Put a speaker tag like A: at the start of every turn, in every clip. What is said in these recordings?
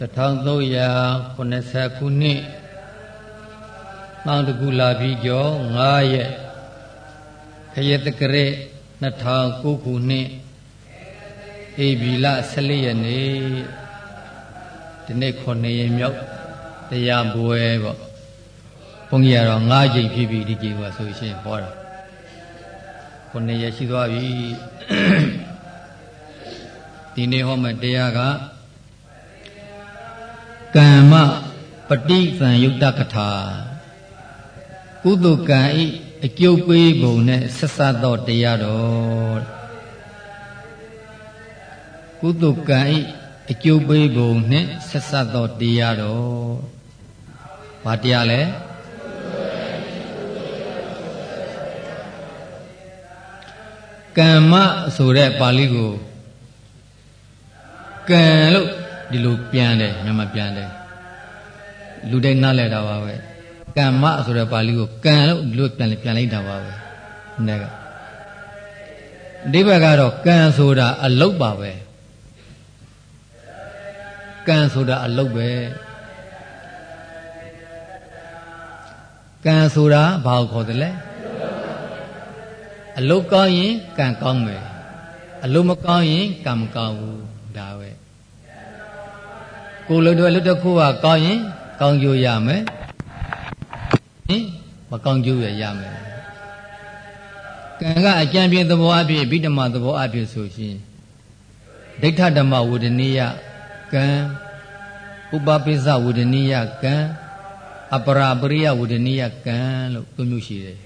A: 1380ခုနှစ်မောင်တကူလာပြီးကျော်9ရက်ခရတကရက်2009ခုနှစ်ဧပြီလ14ရက်နေ့ဒီနေ့9ရက်မြောက်တရားပွဲပေါ့ဘုန်းကြီးကတော့9ချိန်ဖြစ်ပြီဒီကြည်ကဆိုရှင်ဟောတာ9ရက်ရှိသွားပြီဒီနေ့ဟောမယ့်တရားက ကမ္မပฏิသံယုတ်တကထာကုသကံဤအကျုပ်ပေးပုံနဲ့ဆက်ဆက်သောတရားတော်ကုသကံဤအကျုပ်ပေးပုံနဲ့ဆက်ဆက်သောတရားတော်ဘာတရားလဲကမ္မဆိုတဲ့ပါဠိကိုကံလို့ ဒီလိုပြန်တယ်မြန်မာပြန်တယ်လူတိုင်းနားလည်တာပါပဲကမ္မဆိုတဲ့ပါဠိကိုကံလို့ဒီလိုပြန်ပြန်လိုက်တာပါပဲနဲ့ကအဓိပ္ပာယ်ကတော့ကံဆိုတာအလုတ်ပါပဲကံဆိုတာအလုတ်ပဲကံဆိုတာဘာကိုခေါ်တယ်လဲအလုတ်ကောင်းရင်ကံကောင်းမယ်အလုတ်မကောင်းရင်ကံမကောင်းဘူးဒါပဲ ကိုယ်လို့တော့လွတ်တစ်ခုကကောင်းရင်ကောင်းကျိုးရမယ်ဟင်မကောင်းကျိုးရရမယ်ကံကအကြံပြသဘောအဖြစ်ဗိဓမာသဘောအဖြစ်ဆိုရှင်ဒိဋ္ဌဓမ္မဝုဒနိယကံဥပပိသဝုဒနိယကံအပရာပရိယဝုဒနိယကံလို့သုံးမျိုးရှိတယ်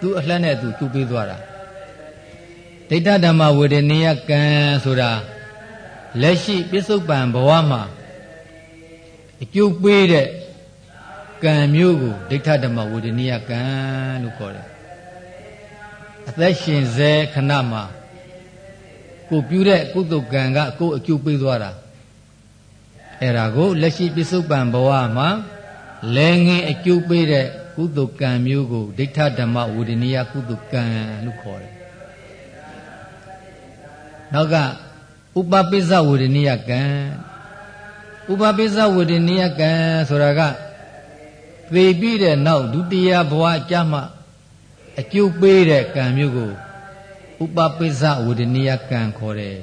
A: သူအလှမ်းနဲ့သူသူပေးသွားတာဒိဋ္ဌဓမ္မဝေဒနိယကံဆိုတာ လက်ရှိပြစ္ဆုတ်ပံဘဝမှာအကျုပ်ပေးတဲ့ကံမျိုးကိုဒိဋ္ဌဓမ္မဝေဒနိယကံလို့ခေါ်တယ်အသက်ရှင်စေခဏမှာကိုပြုတဲ့ကုသကံကကိုအကျုပ်ပေးသွားတာအဲ့ဒါကိုလက်ရှိပြစ္ဆုတ်ပံဘဝမှာလဲငင်းအကျုပ်ပေးတဲ့ကုသကံမျိုးကိုဒိဋ္ဌဓမ္မဝေဒနိယကုသကံလို့ခေါ်တယ်နောက်က ဥပပိစ္ဆဝေဒနိယကံဥပပိစ္ဆဝေဒနိယကံဆိုတာကသေပြီးတဲ့နောက်ဒုတိယဘဝအကြမှာအကျုပ်ပေးတဲ့ကံမျိုးကိုဥပပိစ္ဆဝေဒနိယကံခေါ်တယ်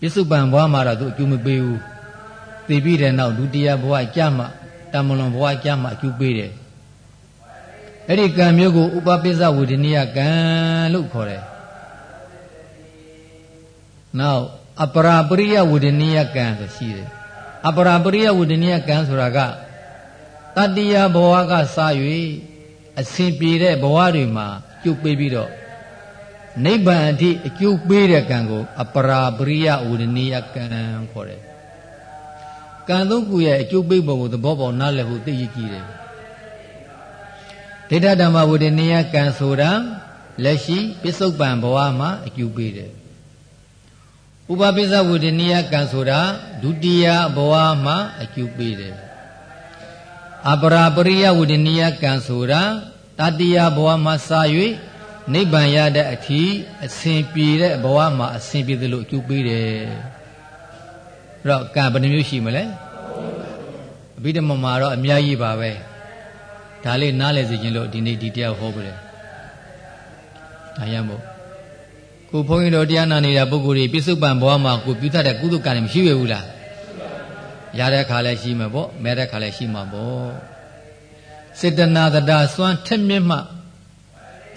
A: ပြစ္ဆုတ်ပံဘဝမှာတော့သူအကျိုးမပေးဘူးသေပြီးတဲ့နောက်ဒုတိယဘဝအကြမှာတမလွန်ဘဝအကြမှာအကျိုးပေးတယ်အဲ့ဒီကံမျိုးကိုဥပပိစ္ဆဝေဒနိယကံလို့ခေါ်တယ် နောက်အပရာပရိယဝုဒနိယကံဆိုရှိတယ်အပရာပရိယဝုဒနိယကံဆိုတာကတတ္တိယဘဝကစ၍အစဉ်ပြေတဲ့ဘဝတွေမှာကျုပ်ပေးပြီးတော့နိဗ္ဗာန်အထိအကျိုးပေးတဲ့ကံကို အပရာပရိယဝုဒနိယကံခေါ်တယ်ကံသုံးခုရဲ့အကျိုးပေးပုံကိုသဘောပေါက်နားလည်ဖို့သိရကြည့်တယ်ဒိဋ္ဌဓမ္မဝုဒနိယကံဆိုတာလက်ရှိပစ္စုပန်ဘဝမှာအကျိုးပေးတယ် ဥပပိစ္ဆဝုဒနိယကံဆိုတာဒုတိယဘဝမှာအကျိုးပေးတယ်အပရာပရိယဝုဒနိယကံဆိုတာတတိယဘဝမှာစ၍နိဗ္ဗာန်ရတဲ့အထိအစဉ်ပြေတဲ့ဘဝမှာအစဉ်ပြေသလိုအကျိုးပေးတယ်အဲ့တော့ကံဘယ်နှမျိုးရှိမလဲအဘိဓမ္မာမှာတော့အများကြီးပါပဲဒါလေးနားလည်စေခြင်းလို့ဒီနေ့ဒီတရားဟောပြတယ်ဒါရမို့ ကိုဘုန်းကြီးတို့တရားနာနေတာပုဂ္ဂိုလ်တွေပြစ္ဆုတ်ပံဘဝမှာကိုပြုတတ်တဲ့ကုသကံမရှိရဘူးလားရတဲ့ခါလည်းရှိမှာပေါ့မဲတဲ့ခါလည်းရှိမှာပေါ့စေတနာတတာစွမ်းထက်မြက်မှ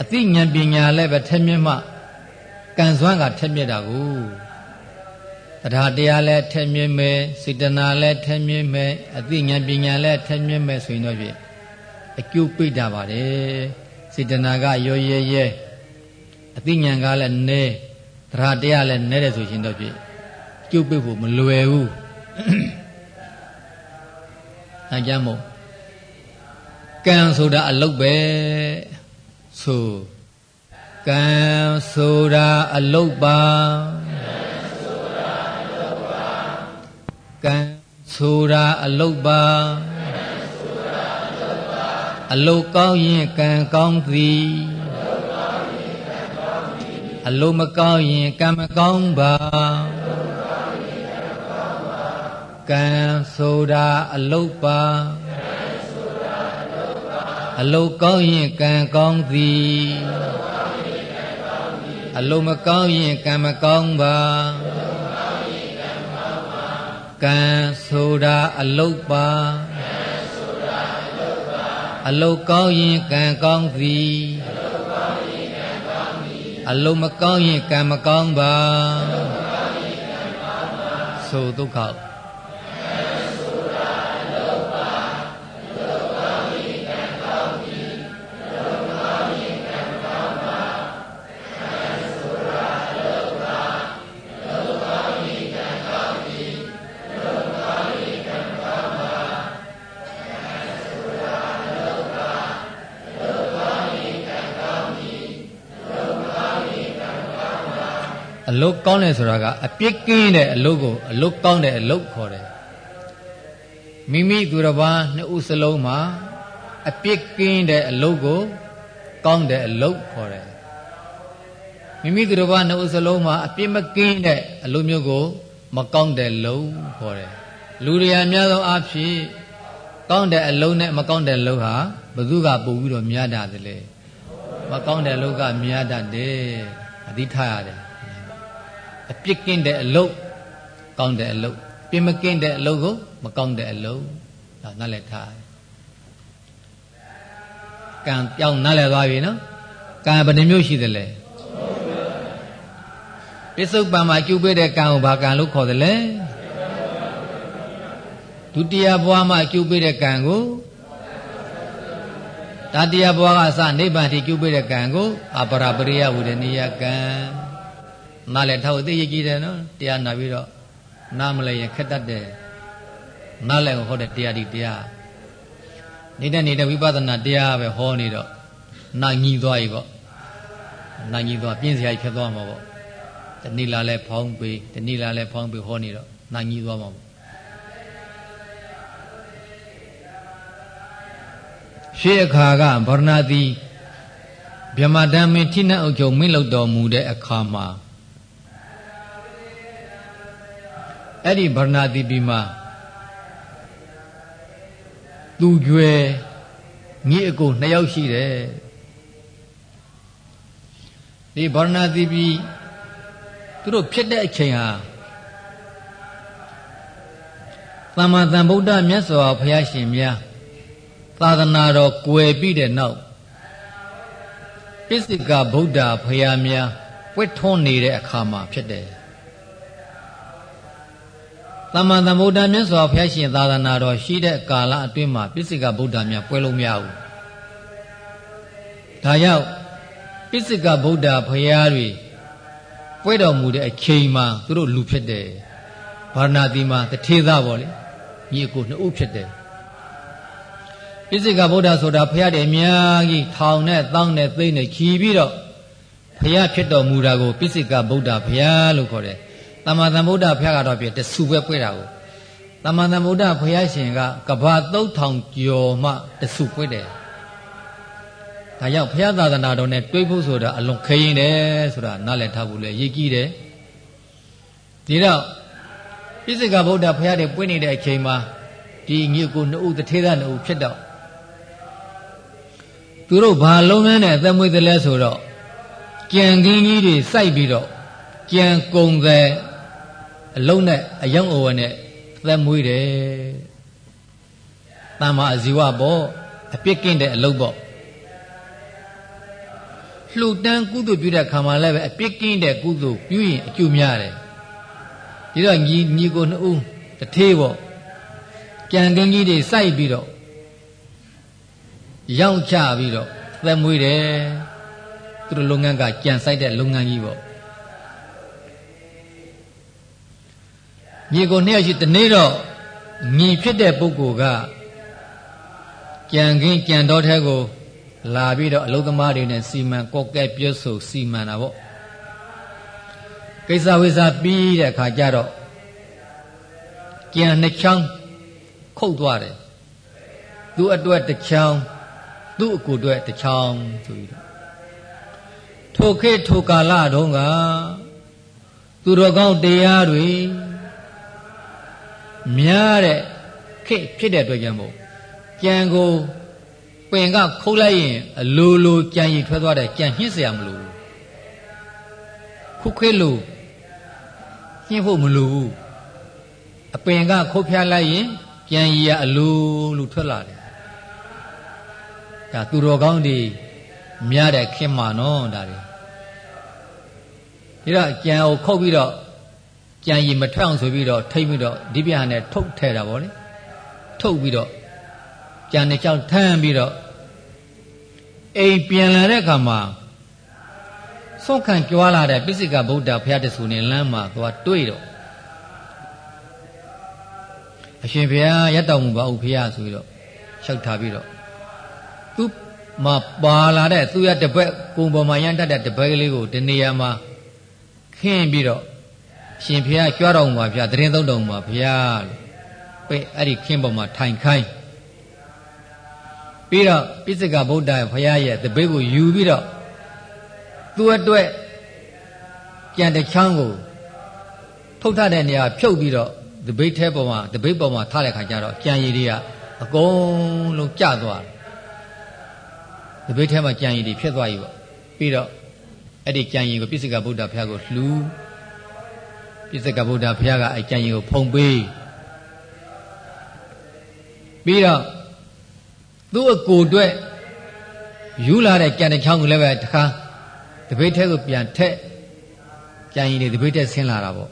A: အသိဉာဏ်ပညာလည်းပဲထက်မြက်မှကံစွမ်းကထက်မြက်တာကိုတရားတရားလည်းထက်မြက်မယ်စေတနာလည်းထက်မြက်မယ်အသိဉာဏ်ပညာလည်းထက်မြက်မယ်ဆိုရင်တော့ပြအကျိုးပိတ်တာပါတယ်စေတနာကရောရဲရဲ အသိဉာဏ်ကလည်းနည်းတရားတရားလည်းနည်းတယ်ဆိုရှင်တော့ပြကျုပ်ပိတ်ဖို့မလွယ်ဘူးအဲကြောင့်မို့ကံဆိုတာအလုတ်ပဲဆိုကံဆိုတာအလုတ်ပါကံဆိုတာအလုတ်ပါအလုတ်ကောင်းရင်ကံကောင်းသည် အလုတ်မကောင်းရင်ကံမကောင်းပါကံဆိုတာအလုတ်ပါအလုတ်ကောင်းရင်ကံကောင်းသည်အလုတ်မကောင်းရင်ကံမကောင်းပါကံဆိုတာအလုတ်ပါအလုတ်ကောင်းရင်ကံကောင်းသည် အလုတ်မကောင်းရင်ကံမကောင်းပါဆိုဒုက္ခ အလုတ်ကောင်းတယ်ဆိုတာကအပြစ်ကင်းတဲ့အလုတ်ကိုအလုတ်ကောင်းတဲ့အလုတ်ခေါ်တယ်မိမိသူတစ်ပါးနှစ်ဦးစလုံးမှာအပြစ်ကင်းတဲ့အလုတ်ကိုကောင်းတဲ့အလုတ်ခေါ်တယ်မိမိသူတစ်ပါးနှစ်ဦးစလုံးမှာအပြစ်မကင်းတဲ့အလုတ်မျိုးကို မကောင်းတဲ့လုံခေါ်တယ်လူတွေအများဆုံးအဖြစ်ကောင်းတဲ့အလုံးနဲ့မကောင်းတဲ့အလုံးဟာဘသူကပို့ပြီးတော့များတာတယ်မကောင်းတဲ့အလုံးကများတတ်တယ်အသိထားရတယ် အပြစ်ကင်းတဲ့အလုပ်ကောင်းတဲ့အလုပ်ပြစ်မကင်းတဲ့အလုပ်ကိုမကောင်းတဲ့အလုပ်ဒါနားလည်ထားကံပြောင်းနားလည်သွားပြီနော်ကံဘယ်နှမျိုးရှိသလဲပစ္စုပန်မှာကျုပ်ပေးတဲ့ကံကိုဘာကံလို့ခေါ်သလဲဒုတိယဘဝမှာကျုပ်ပေးတဲ့ကံကိုတတိယဘဝကအစနိဗ္ဗာန်ထိကျုပ်ပေးတဲ့ကံကိုအပရာပရိယဝုဒနိယကံ နားလည်းထောက်သိရကြည့်တယ်နော်တရားနာပြီးတော့နားမလဲရင်ခက်တတ်တယ်နားလည်းဟောတဲ့တရားဒီတရားနေတဲ့နေတဲ့ဝိပဿနာတရားပဲဟောနေတော့နာညီသွားပြီပေါ့နာညီသွားပြင်းစရာဖြစ်သွားမှာပေါ့တဏိလာလဲဖောင်းပေးတဏိလာလဲဖောင်းပေးဟောနေတော့နာညီသွားမှာပေါ့ရှေးအခါကဗရဏတိဗြဟ္မတံမင်းထိနှံ့အုပ်ချုပ်မင်းလုပ်တော်မူတဲ့အခါမှာ အဲ့ဒီဗရဏတိပိမှာသူကျွယ်ညီအကိုနှစ်ယောက်ရှိတယ်ဒီဗရဏတိပိသူတို့ဖြစ်တဲ့အချိန်ဟာသမ္မာသမ္ဗုဒ္ဓမြတ်စွာဘုရားရှင်များသာသနာတော်ကွယ်ပြီးတဲ့နောက်ပိစိကဗုဒ္ဓဘုရားများပွက်ထွန်းနေတဲ့အခါမှာဖြစ်တယ် သမ္မာသမ္ဗုဒ္ဓမြတ်စွာဘုရားရှင်သာသနာတော်ရှိတဲ့ကာလအတွင်းမှာပိစိကဗုဒ္ဓများပွဲလုံးမရဘူးဒါကြောင့်ပိစိကဗုဒ္ဓဘုရားတွေပွဲတော်မူတဲ့အချိန်မှာသူတို့လူဖြစ်တယ်ဗာရဏသီမှာတထေသားပေါ့လေညီအကိုနှစ်ဦးဖြစ်တယ်ပိစိကဗုဒ္ဓဆိုတာဘုရားတည်းအများကြီးထောင်နဲ့တောင်းနဲ့သိမ့်နဲ့ခီးပြီးတော့ဘုရားဖြစ်တော်မူတာကိုပိစိကဗုဒ္ဓဘုရားလို့ခေါ်တယ် တမန်သမ္ဗုဒ္ဓဘုရားကတော့ပြတဆူပဲပွဲတာကိုတမန်သမ္ဗုဒ္ဓဘုရားရှင်ကကဘာသုတ်ထောင်ကျော်မှတဆူပွဲတယ်ဒါကြောင့်ဘုရားသာသနာတော်နဲ့တွေးဖို့ဆိုတာအလွန်ခရင်တယ်ဆိုတာနားလည်ထားဖို့လေရည်ကြီးတယ်ဒီတော့ပိစိကဗုဒ္ဓဘုရားတွေပွင့်နေတဲ့အချိန်မှာဒီညကိုနှစ်ဦးတထေးသားနှစ်ဦးဖြစ်တော့သူတို့ဘာလုံးနှန်းနဲ့အသက်မွေးတယ်လဲဆိုတော့ကြံကင်းကြီးတွေစိုက်ပြီးတော့ကြံကုံတယ် အလုံးနဲ့အယောင်အဝနဲ့သက်မွေးတယ်တမ္မာအဇီဝပေါ့အပြစ်ကင်းတဲ့အလုပ်ပေါ့လှူတန်းကုသိုလ်ပြုတဲ့ခါမှလည်းပဲအပြစ်ကင်းတဲ့ကုသိုလ်ပြုရင်အကျိုးများတယ်ဒီတော့ညီညီကိုနှစ်ဦးတထေးပေါ့ကြံကင်းကြီးတွေစိုက်ပြီးတော့ရောင်းချပြီးတော့သက်မွေးတယ်သူတို့လုပ်ငန်းကကြံစိုက်တဲ့လုပ်ငန်းကြီးပေါ့ ညီကိုနှစ်ယောက်ရှိတနေ့တော့ညီဖြစ်တဲ့ပုဂ္ဂိုလ်ကကြံခင်းကြံတော်ထဲကို လာပြီးတော့အလုသမားတွေနဲ့စီမံကော့ကဲပြွတ်ဆိုစီမံတာပေါ့ကိစ္စဝိစာပြီးတဲ့အခါကျတော့ကြံနှစ်ချောင်းခုတ်သွားတယ်သူ့အတွက်တစ်ချောင်းသူ့အကူအတွက်တစ်ချောင်းဆိုပြီးတော့ထိုခေတ်ထိုကာလတုန်းကသူတော်ကောင်းတရားတွေ များတဲ့ခေဖြစ်တဲ့အတွက်ကြောင့်မို့ကြံကိုပင်ကခုတ်လိုက်ရင်အလိုလိုကြံရည်ထွက်သွားတယ်ကြံညှင်းเสียမလို့ခုခဲလို့ညှင်းဖို့မလိုဘူးအပင်ကခုတ်ဖြားလိုက်ရင်ကြံရည်ကအလိုလိုထွက်လာတယ်ဒါသူတော်ကောင်းတွေများတဲ့ခင်မာနော်ဒါတွေဒါတော့ကြံကိုခုတ်ပြီးတော့ ကြံရည်မထွက်အောင်ဆိုပြီးတော့ထိမ့်ပြီးတော့ဒီပြာနဲ့ထုတ်ထဲတာဗောလေထုတ်ပြီးတော့ကြံတဲ့ကြောင့်ထမ်းပြီးတော့အိမ်ပြန်လာတဲ့အခါမှာစွန့်ခံကြွားလာတဲ့ပိစိကဗုဒ္ဓဘုရားတဆူနဲ့လမ်းမှာသွားတွေ့တော့အရှင်ဘုရားရတ်တော်မူပါဦးဘုရားဆိုပြီးတော့လျှောက်ထားပြီးတော့သူမပါလာတဲ့သူရတပည့်ကိုယ်ပေါ်မှာရန်တတ်တဲ့တပည့်ကလေးကိုဒီနေရာမှာခင်းပြီးတော့ ရှင်ဘုရားကြွားတော်မူပါဘုရားတရင်သုံးတော်မူပါဘုရားလို့ပဲအဲ့ဒီခင်းပေါ်မှာထိုင်ခိုင်းပြီးတော့ပိစိကဗုဒ္ဓဘုရားရဲ့တပည့်ကိုယူပြီးတော့သူ့အတွက်ကြံတချောင်းကိုထုတ်ထတဲ့နေရာဖြုတ်ပြီးတော့တပိတ်ထဲပေါ်မှာတပိတ်ပေါ်မှာထားတဲ့ခါကျတော့ကြံရည်တွေကအကုန်လုံးကျသွားတယ်တပိတ်ထဲမှာကြံရည်တွေဖြစ်သွားပြီပေါ့ပြီးတော့အဲ့ဒီကြံရည်ကိုပိစိကဗုဒ္ဓဘုရားကိုလှူ ပိစိကဗုဒ္ဓဘုရားကအဲ့ကြံရည်ကိုဖုံပေးပြီးတော့သူ့အကိုအတွက်ယူလာတဲ့ကြံတဲ့ချောင်းကိုလည်းပဲတခါတပိတ်ထဲကိုပြန်ထက်ကြံရည်တွေတပိတ်ထဲဆင်းလာတာပေါ့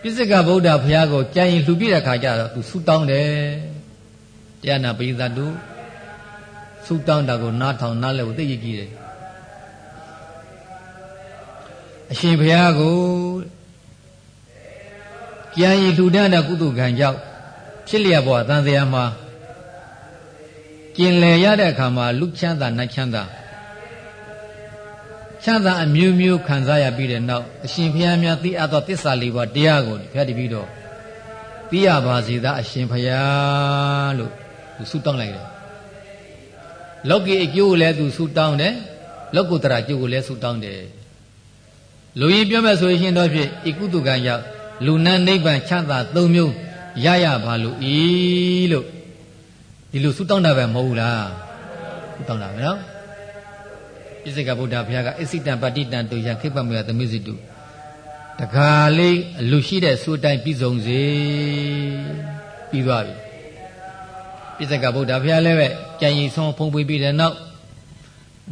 A: ပိစိကဗုဒ္ဓဘုရားကိုကြံရင်လှူပြတဲ့ခါကျတော့သူဆူတောင်းတယ်တရားနာပိသတ်တို့ဆူတောင်းတာကိုနားထောင်နားလဲကိုသိရကြည့်တယ် အရှင်ဘုရားကိုကြံရင်လှူတဲ့ကုသကံကြောင့်ဖြစ်လျက်ဘဝသံသရာမှာကျင်လည်ရတဲ့အခါမှာလူချမ်းသာနတ်ချမ်းသာချမ်းသာအမျိုးမျိုးခံစားရပြီးတဲ့နောက်အရှင်ဘုရားများသိအပ်သောသစ္စာလေးပါးတရားကိုဖျက်တပြီးတော့သိရပါစေသာအရှင်ဘုရားလို့သူဆုတောင်းလိုက်တယ်လောကီအကျိုးကိုလည်းသူဆုတောင်းတယ်လောကုတ္တရာအကျိုးကိုလည်းဆုတောင်းတယ် လူရင်ပြောမဲ့ဆိုရင်တော့ဖြစ်ဤကုသကံရောက်လူနတ်နိဗ္ဗာန်ချမ်းသာ၃မျိုးရရပါလို့ဤလို့ဒီလိုဆုတောင်းတာပဲမဟုတ်ဘူးလားဆုတောင်းတာပဲနော်ပြစ္ဆေကဗုဒ္ဓဘုရားကအစိတံပတိတံတုယခိပမယသမိစိတုတခါလေးအလူရှိတဲ့ဆိုတိုင်းပြည်စုံစေပြီးသွားပြီပြစ္ဆေကဗုဒ္ဓဘုရားလည်းပဲကြံရီဆုံးဖုံးပေးပြီးတဲ့နောက်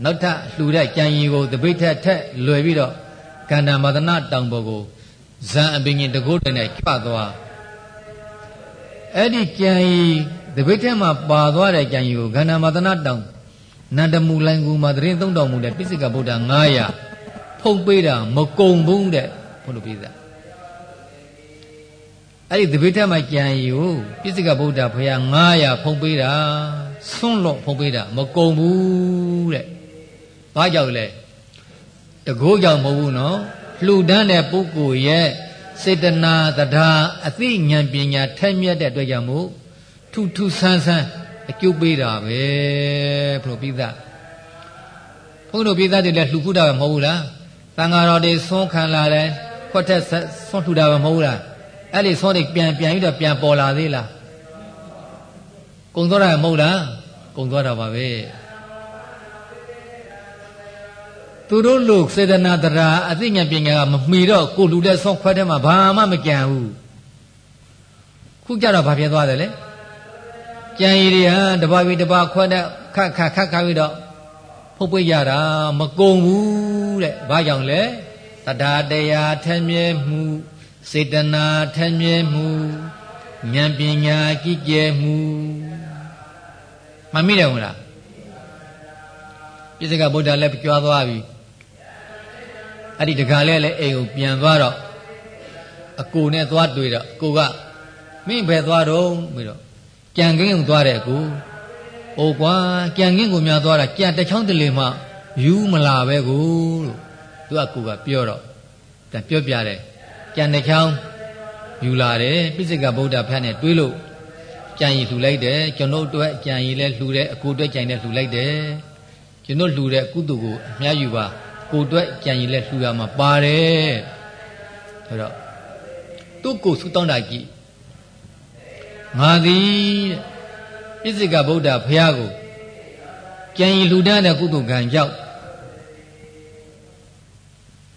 A: နောက်ထပ်လှူတဲ့ကြံရီကိုတပိတ်ထက်ထက်လွယ်ပြီးတော့ ကန္တာမဒနာတောင်ပေါ်ကိုဇံအပင်ကြီးတကုတ်တည်းနဲ့ကျသွားအဲ့ဒီကြံရီတပိတ်ထဲမှာပါသွားတဲ့ကြံရီကိုကန္တာမဒနာတောင်နန္ဒမူလိုင်ကူမှာတရင်သုံးတော်မူတဲ့ပိစိကဗုဒ္ဓ900ဖုံပေးတာမကုံဘူးတဲ့ဘုလိုပြသားအဲ့ဒီတပိဋကမှာကြံရီကိုပိစိကဗုဒ္ဓဘုရား900ဖုံပေးတာဆွန့်လော့ဖုံပေးတာမကုံဘူးတဲ့ဘာကြောင့်လဲ တကိုးကြောင့်မဟုတ်ဘူးနော်လှူဒန်းတဲ့ပုဂ္ဂိုလ်ရဲ့စေတနာတရားအသိဉာဏ်ပညာထက်မြက်တဲ့အတွက်ကြောင့်မို့ထူထူဆန်းဆန်းအကျုပ်ပေးတာပဲဘုလိုပိသဘုန်းတော်ပိသတွေလည်းလှူခုတာပဲမဟုတ်ဘူးလားတန်ဃာတော်တွေဆွန်းခံလာတယ်ခွက်ထက်ဆွန်းထူတာပဲမဟုတ်ဘူးလားအဲ့ဒီဆွန်းတွေပြန်ပြန်ပြီးတော့ပြန်ပေါ်လာသေးလားကုံသွားတာမဟုတ်လားကုံသွားတာပါပဲ သူတို့လူစေတနာတရားအသိဉာဏ်ပညာကမမှီတော့ကိုလူတဲ့ဆွန်းခွက်ထဲမှာဘာမှမကြံဘူးခုကြတော့ဘာဖြစ်သွားတယ်လဲကြံရည်တွေဟာတပါးပြီးတပါးခွက်တဲ့ခတ်ခတ်ခတ်ခတ်ပြီးတော့ဖုတ်ပွေရတာမကုံဘူးတဲ့ဘာကြောင့်လဲတရားတရားထမြဲမှုစေတနာထမြဲမှုဉာဏ်ပညာကြည်ကျဲမှုမမိတယ်ဟုတ်လားပြစ္ဆကဗုဒ္ဓလည်းကြွားသွားပြီ အဲ့ဒီတခါလဲလဲအိမ်ကိုပြန်သွားတော့အကိုနဲ့သွားတွေ့တော့အကိုကမင်းဘယ်သွားတော့ပြီးတော့ကြံကင်းကိုသွားတဲ့ကူ။အိုကွာကြံကင်းကိုများသွားတာကြံတချောင်းတလေမှယူမလာပဲကိုလို့သူကကိုကပြောတော့တန်ပြောပြတယ်ကြံတချောင်းယူလာတယ်ပိစိကဗုဒ္ဓဖတ်နဲ့တွေးလို့ကြံရီလှူလိုက်တယ်ကျွန်တော်တို့ကြံရီလဲလှူတယ်အကိုအတွက်ကြံတယ်လှူလိုက်တယ်ကျွန်တော်လှူတဲ့ကုသိုလ်ကိုအများယူပါ ကိုအတွက်ကြံရီလဲလှူရမှာပါတယ်ဆိုတော့သူ့ကိုဆူတောင်းတာကြည့်ငါသည်ပြစ္ဆေကဗုဒ္ဓဘုရားကိုကြံရီလှူဒန်းတဲ့ကုသိုလ်ကံကြောင့်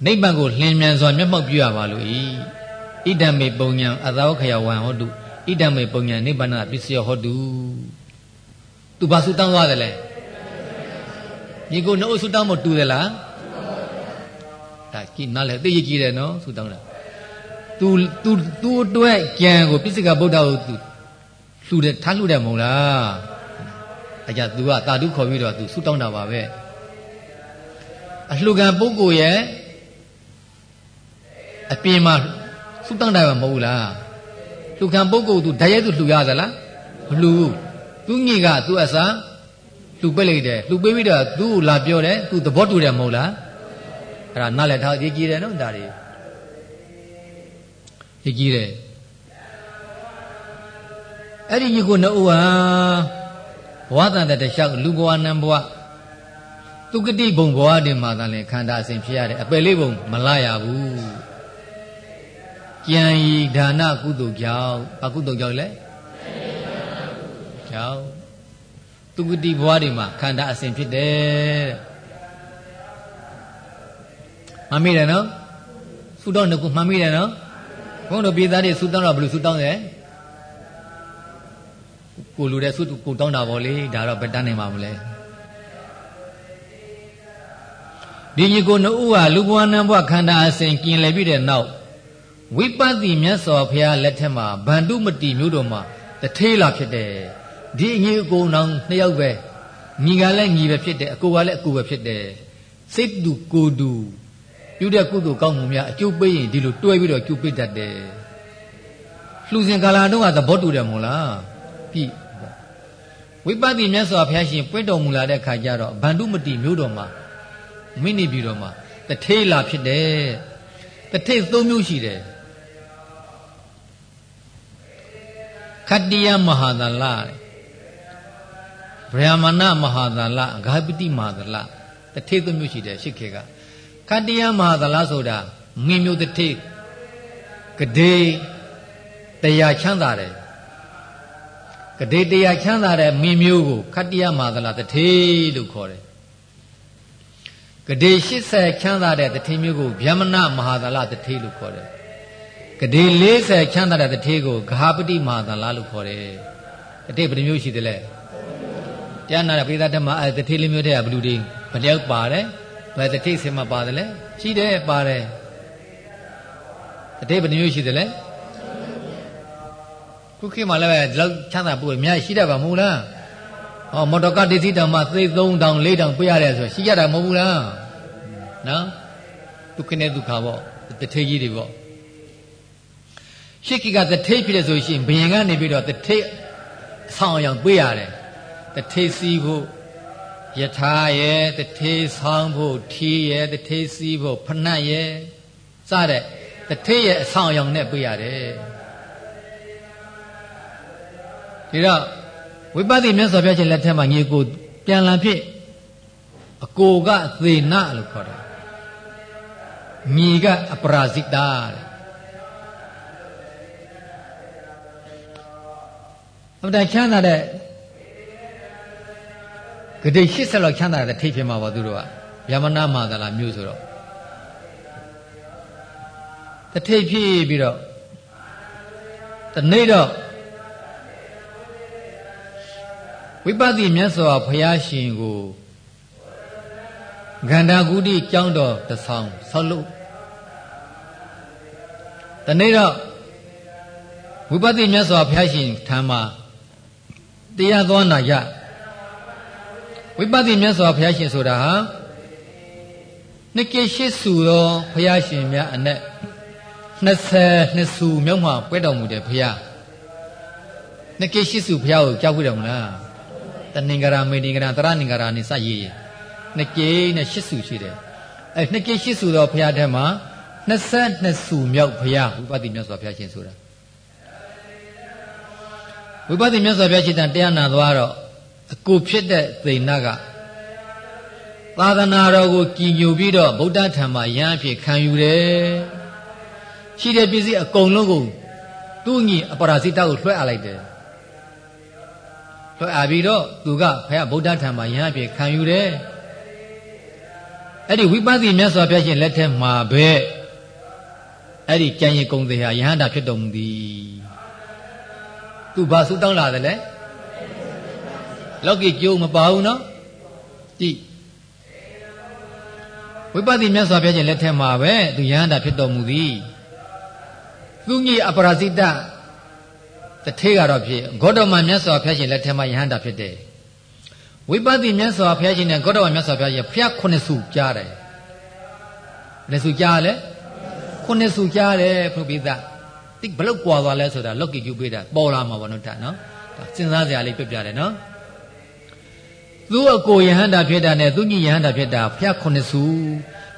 A: နိဗ္ဗာန်ကိုလင်းမြန်စွာမျက်မှောက်ပြုရပါလို့ဤဣဒံမေပုံညာအသောခယဝံဟောတုဣဒံမေပုံညာနိဗ္ဗာန်ပစ္စယဟောတုသူဘာဆူတောင်းသွားတယ်လဲညီကိုနှုတ်ဆူတောင်းမတူတယ်လား ဒါကြည့်နားလဲသိရကြည့်တယ်နော်ဆူတောင်းတာ तू तू तू အတွက်ကြံကိုပြစ္ဆကဗုဒ္ဓကို तू လှူတယ်ထားလှူတယ်မဟုတ်လားအဲကြ तू ကတာဓုခေါ်ပြီးတော့ तू ဆူတောင်းတာပါပဲအလှူခံပုဂ္ဂိုလ်ရဲ့အပြင်မှာဆူတောင်းတာမဟုတ်လားလှူခံပုဂ္ဂိုလ် तू ဓာတ်ရိုက် तू လှူရသလားမလှူဘူးသူညီက तू အစားလှူပိတ်လိုက်တယ်လှူပိတ်ပြီးတော့ तू ကိုလာပြောတယ် तू သဘောတူတယ်မဟုတ်လား အဲ့ဒါနားလည်ထားရေးကြည့်တယ်နော်ဒါတွေရေးကြည့်တယ်အဲ့ဒီညီကိုနှစ်ဦးဟာဘဝတန်တဲ့တလျှောက်လူဘဝနံဘဝသူကတိဘုံဘဝတွေမှာသာလေခန္ဓာအစဉ်ဖြစ်ရတယ်အပယ်လေးဘုံမလာရဘူးကြံရီဒါနကုသိုလ်ကြောင့်ဘာကုသိုလ်ကြောင့်လဲကြောင့်သူကတိဘဝတွေမှာခန္ဓာအစဉ်ဖြစ်တယ် မမေ့တယ်နော်သုတော်နှစ်ခုမှန်မိတယ်နော်ဘုန်းတော်ပြည်သားတွေသုတောင်းတော့ဘယ်လိုသုတောင်းတယ်ကိုလူတဲ့သုကိုတောင်းတာပေါ့လေဒါတော့ဘယ်တန်းနိုင်မှာမလဲဒီညီကိုနှစ်ဦးဟာလူဘဝနံဘဝခန္ဓာအစဉ်กินလည်ပြီးတဲ့နောက်ဝိပဿနာမြတ်စွာဘုရားလက်ထက်မှာဗန္ဓုမတိမျိုးတော်မှာတထေးလာဖြစ်တယ်ဒီအညီအကိုနောင်နှစ်ယောက်ပဲညီကလည်းညီပဲဖြစ်တယ်အကိုကလည်းအကိုပဲဖြစ်တယ်စိတ်တူကိုတူ ပြုတဲ့ကုသိုလ်ကောင်းမှုများအကျိုးပေးရင်ဒီလိုတွဲပြီးတော့ကျိုးပေးတတ်တယ်လှူစဉ်ကာလတုန်းကသဘောတူတယ်မို့လားပြီဝိပဿနာမြတ်စွာဘုရားရှင်ပွင့်တော်မူလာတဲ့ခါကျတော့ဗန္ဓုမတိမျိုးတော်မှာမိနေပြီတော်မှာတထေးလာဖြစ်တယ်တထေးသုံးမျိုးရှိတယ်ခတ္တိယမဟာသလဗြဟ္မဏမဟာသလဂါပတိမဟာသလတထေးသုံးမျိုးရှိတယ်ရှစ်ခေက ခတ္တိယမဟာသလဆိုတာမင်းမျိုးတထေးကဒေတရားချမ်းသာတယ်ကဒေတရားချမ်းသာတဲ့မင်းမျိုးကိုခတ္တိယမဟာသလတထေးလို့ခေါ်တယ်ကဒေ80ချမ်းသာတဲ့တထေးမျိုးကိုဗျမနမဟာသလတထေးလို့ခေါ်တယ်ကဒေ40ချမ်းသာတဲ့တထေးကိုဂဟာပတိမဟာသလလို့ခေါ်တယ်တထေးဘယ်နှမျိုးရှိသလဲတရားနာတဲ့ပိသဓမ္မအဲတထေးလေးမျိုးတည်းကဘလူတွေဘယ်တယောက်ပါတယ် ဘယ်တထေးဆင်မပါတယ်လဲရှိတယ်ပါတယ်တထေးဘယ်နှမျိုးရှိသလဲခုခေတ်မှာလည်းပဲဒီလောက်ချမ်းသာပို့အများကြီးရှိတတ်ပါမဟုတ်လားဟောမော်တော်ကားဒိသီတောင်မှသိ3000 4000ပေးရတယ်ဆိုရှိကြတာမဟုတ်ဘူးလားနော်ဒုက္ခနဲ့ဒုက္ခပေါ့တထေးကြီးတွေပေါ့ရှစ်ကိကတထေးဖြစ်တယ်ဆိုရှင်ဘယင်ကနေပြီးတော့တထေးအဆောင်အောင်ပေးရတယ်တထေးစီးဖို့ ယထာရဲ့တထေးဆောင်ဖို့ထီးရဲ့တထေးစီးဖို့ဖဏတ်ရဲ့စတဲ့တထေးရဲ့အဆောင်အောင်နဲ့ပေးရတယ်ဒီတော့ဝိပဿနာမြတ်စွာဘုရားရှင်လက်ထက်မှာညီကိုပြန်လာဖြစ်အကိုကသေနလို့ခေါ်တယ်ညီကအပရာဇိတာတဲ့အမှန်တန်ချမ်းသာတဲ့ ဂတိ80လောက်ချမ်းသာတဲ့ထိပ်ဖြစ်မှာပေါ့သူတို့ကယမနာမာသလာမျိုးဆိုတော့တထိပ်ဖြစ်ပြီးတော့တနေ့တော့ဝိပဿနာမြတ်စွာဘုရားရှင်ကိုဂန္ဓာကုတိကျောင်းတော်တဆောင်ဆောက်လို့တနေ့တော့ဝိပဿနာမြတ်စွာဘုရားရှင်ထံမှာတရားသွားနာရ ဝိပဿနာမြတ်စွာဘုရားရှင်ဆိုတာဟာနှစ်ကိရှိစုသောဘုရားရှင်များအနက်20နှစ်စုမြောက်မှပွဲတော်မူတဲ့ဘုရားနှစ်ကိရှိစုဘုရားကိုကြောက်ကြတယ်မလားတဏင်္ဂရာမေတင်္ဂရာတရဏင်္ဂရာနေစရည်ရနှစ်ကိနဲ့ရှစ်စုရှိတယ်အဲနှစ်ကိရှစ်စုသောဘုရားထဲမှာ22စုမြောက်ဘုရားဝိပဿနာမြတ်စွာဘုရားရှင်ဆိုတာဝိပဿနာမြတ်စွာဘုရားရှင်တရားနာသွားတော့ အကိုဖြစ်တဲ့သိဏကသာသနာတော်ကိုကြည်ညိုပြီးတော့ဗုဒ္ဓထံမှာရဟန်းဖြစ်ခံယူတယ်ရှိတဲ့ပစ္စည်းအကုန်လုံးကိုသူ့ညီအပရာဇိတကိုလွှဲအပ်လိုက်တယ်လွှဲအပ်ပြီးတော့သူကဖခင်ဗုဒ္ဓထံမှာယဟန်ပြေခံယူတယ်အဲ့ဒီဝိပဿနာမြတ်စွာဘုရားရှင်လက်ထက်မှာပဲအဲ့ဒီကြံရင်ကုံသေးဟာယဟန္တာဖြစ်တော်မူသည်သူဘာဆုတောင်းလာတယ်လဲ လောကီကျိုးမပါဘူးနော်ကြည့်ဝိပဿနာမြတ်စွာဘုရားရှင်လက်ထက်မှာပဲသူယဟန္တာဖြစ်တော်မူသည်သူကြီးအပရာဇိတတထေးကတော့ဖြစ်ဂေါတမမြတ်စွာဘုရားရှင်လက်ထက်မှာယဟန္တာဖြစ်တယ်ဝိပဿနာမြတ်စွာဘုရားရှင်နဲ့ဂေါတမမြတ်စွာဘုရားရှင်ဖျားခုနှစ်စုကြားတယ်ဘယ်နှစုကြားလဲခုနှစ်စုကြားတယ်ဘုပိသတိဘလောက်ကွာသွားလဲဆိုတာလောက်ကီကျူပေးတာပေါ်လာမှာပေါ့နော်ဒါနော်ဒါစဉ်းစားစရာလေးပြပြတယ်နော် သူ့အကိုယဟန္တာဖြစ်တာနဲ့သူညီယဟန္တာဖြစ်တာဖျားခုနှစ်စု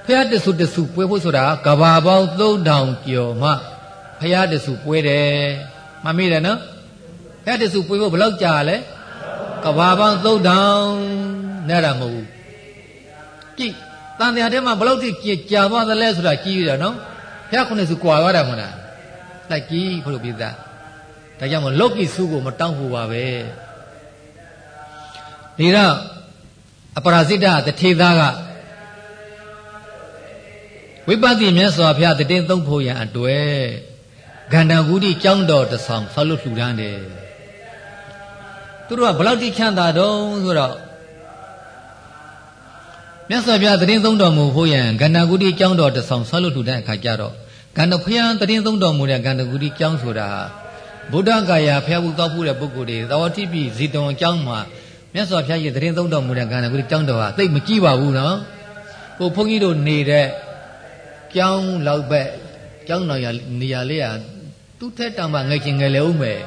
A: ဖျားတစုတစုပွဲဖို့ဆိုတာကဘာပေါင်း3000ကျော်မှဖျားတစုပွဲတယ်မမေ့တယ်နော်ဖျားတစုပွဲဖို့ဘလောက်ကြာလဲကဘာပေါင်း3000နဲ့တာမဟုတ်ဘူးကြည့်တန်တရားထဲမှာဘလောက်ထိကြာသွားသလဲဆိုတာကြည့်ရနော်ဖျားခုနှစ်စုကွာသွားတာမဟုတ်လားလိုက်ကြည့်ဘုလိုပြသဒါကြောင့်မလောကီစုကိုမတောင်းဖို့ပါပဲ ဒီတော့အပရာဇိတတထေသားကဝိပဿနာမြတ်စွာဘုရားတည်သုံးဖို့ရန်အတွက်ဂန္ဓာဂုတိကျောင်းတော်တဆောင်ဆောက်လို့လှူဒန်းတယ်သူတို့ကဘလောက်တိချမ်းသာတော့ဆိုတော့မြတ်စွာဘုရားတည်သုံးတော်မူဖို့ရန်ဂန္ဓာဂုတိကျောင်းတော်တဆောင်ဆောက်လို့လှူဒန်းအခါကျတော့ဂန္ဓဖျားတည်သုံးတော်မူတဲ့ဂန္ဓဂုတိကျောင်းဆိုတာဗုဒ္ဓဂါယာဖျားဘူးတောက်ဖို့တဲ့ပုဂ္ဂိုလ်တွေသဝတိပိဇီတုံကျောင်းမှာ မြတ်စွာဘုရားရဲ့တရင်သုံးတော်မူတဲ့ကံကလေးကျောင်းတော်ဟာသိမကြည့်ပါဘူးနော်ဟိုဘုန်းကြီးတို့နေတဲ့ကျောင်းလောက်ပဲကျောင်းတော်ရနေရာလေးဟာသူ့ထက်တောင်မှငယ်ချင်းငယ်လေဦးမယ်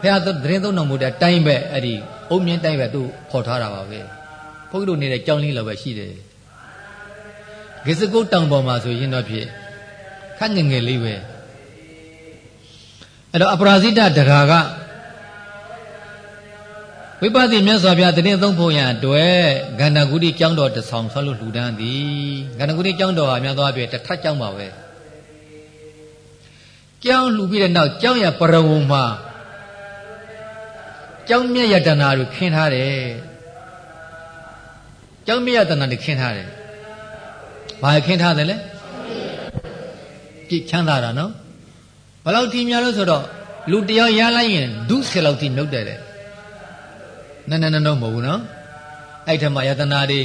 A: ဘုရားတရင်သုံးတော်မူတဲ့တိုင်းပဲအဲ့ဒီအုံမြင့်တိုင်းပဲသူခေါ်ထားတာပါပဲဘုန်းကြီးတို့နေတဲ့ကျောင်းလေးလောက်ပဲရှိတယ်ဂစ္စကုတ်တောင်ပေါ်မှာဆိုရင်တော့ဖြစ်ခက်ငယ်ငယ်လေးပဲအဲ့တော့အပရာဇိတတရာက ဝိပဿနာမြတ်စွာဘုရားတရင်သုံးဖို့ရန်အတွက်ဂန္ဓဂုတိကျောင်းတော်တဆောင်ဆောက်လို့လှူဒန်းသည်ဂန္ဓဂုတိကျောင်းတော်ဟာများသောအားဖြင့်တစ်ထပ်ကျောင်းပါပဲကျောင်းလှူပြီးတဲ့နောက်ကျောင်းရပရဝုံမှာကျောင်းမြတ်ယတနာကိုခင်းထားတယ်ကျောင်းမြတ်ယတနာကိုခင်းထားတယ်ဘာခင်းထားတယ်လဲကြည်ချမ်းသာတာနော်ဘယ်လောက်ထိများလို့ဆိုတော့လူတယောက်ရလိုက်ရင်ဒုဆယ်လောက်ထိနှုတ်တယ်တဲ့ နန်းနန်းတော့မဟုတ်ဘူးနော်အဲ့ထက်မှယတနာတွေ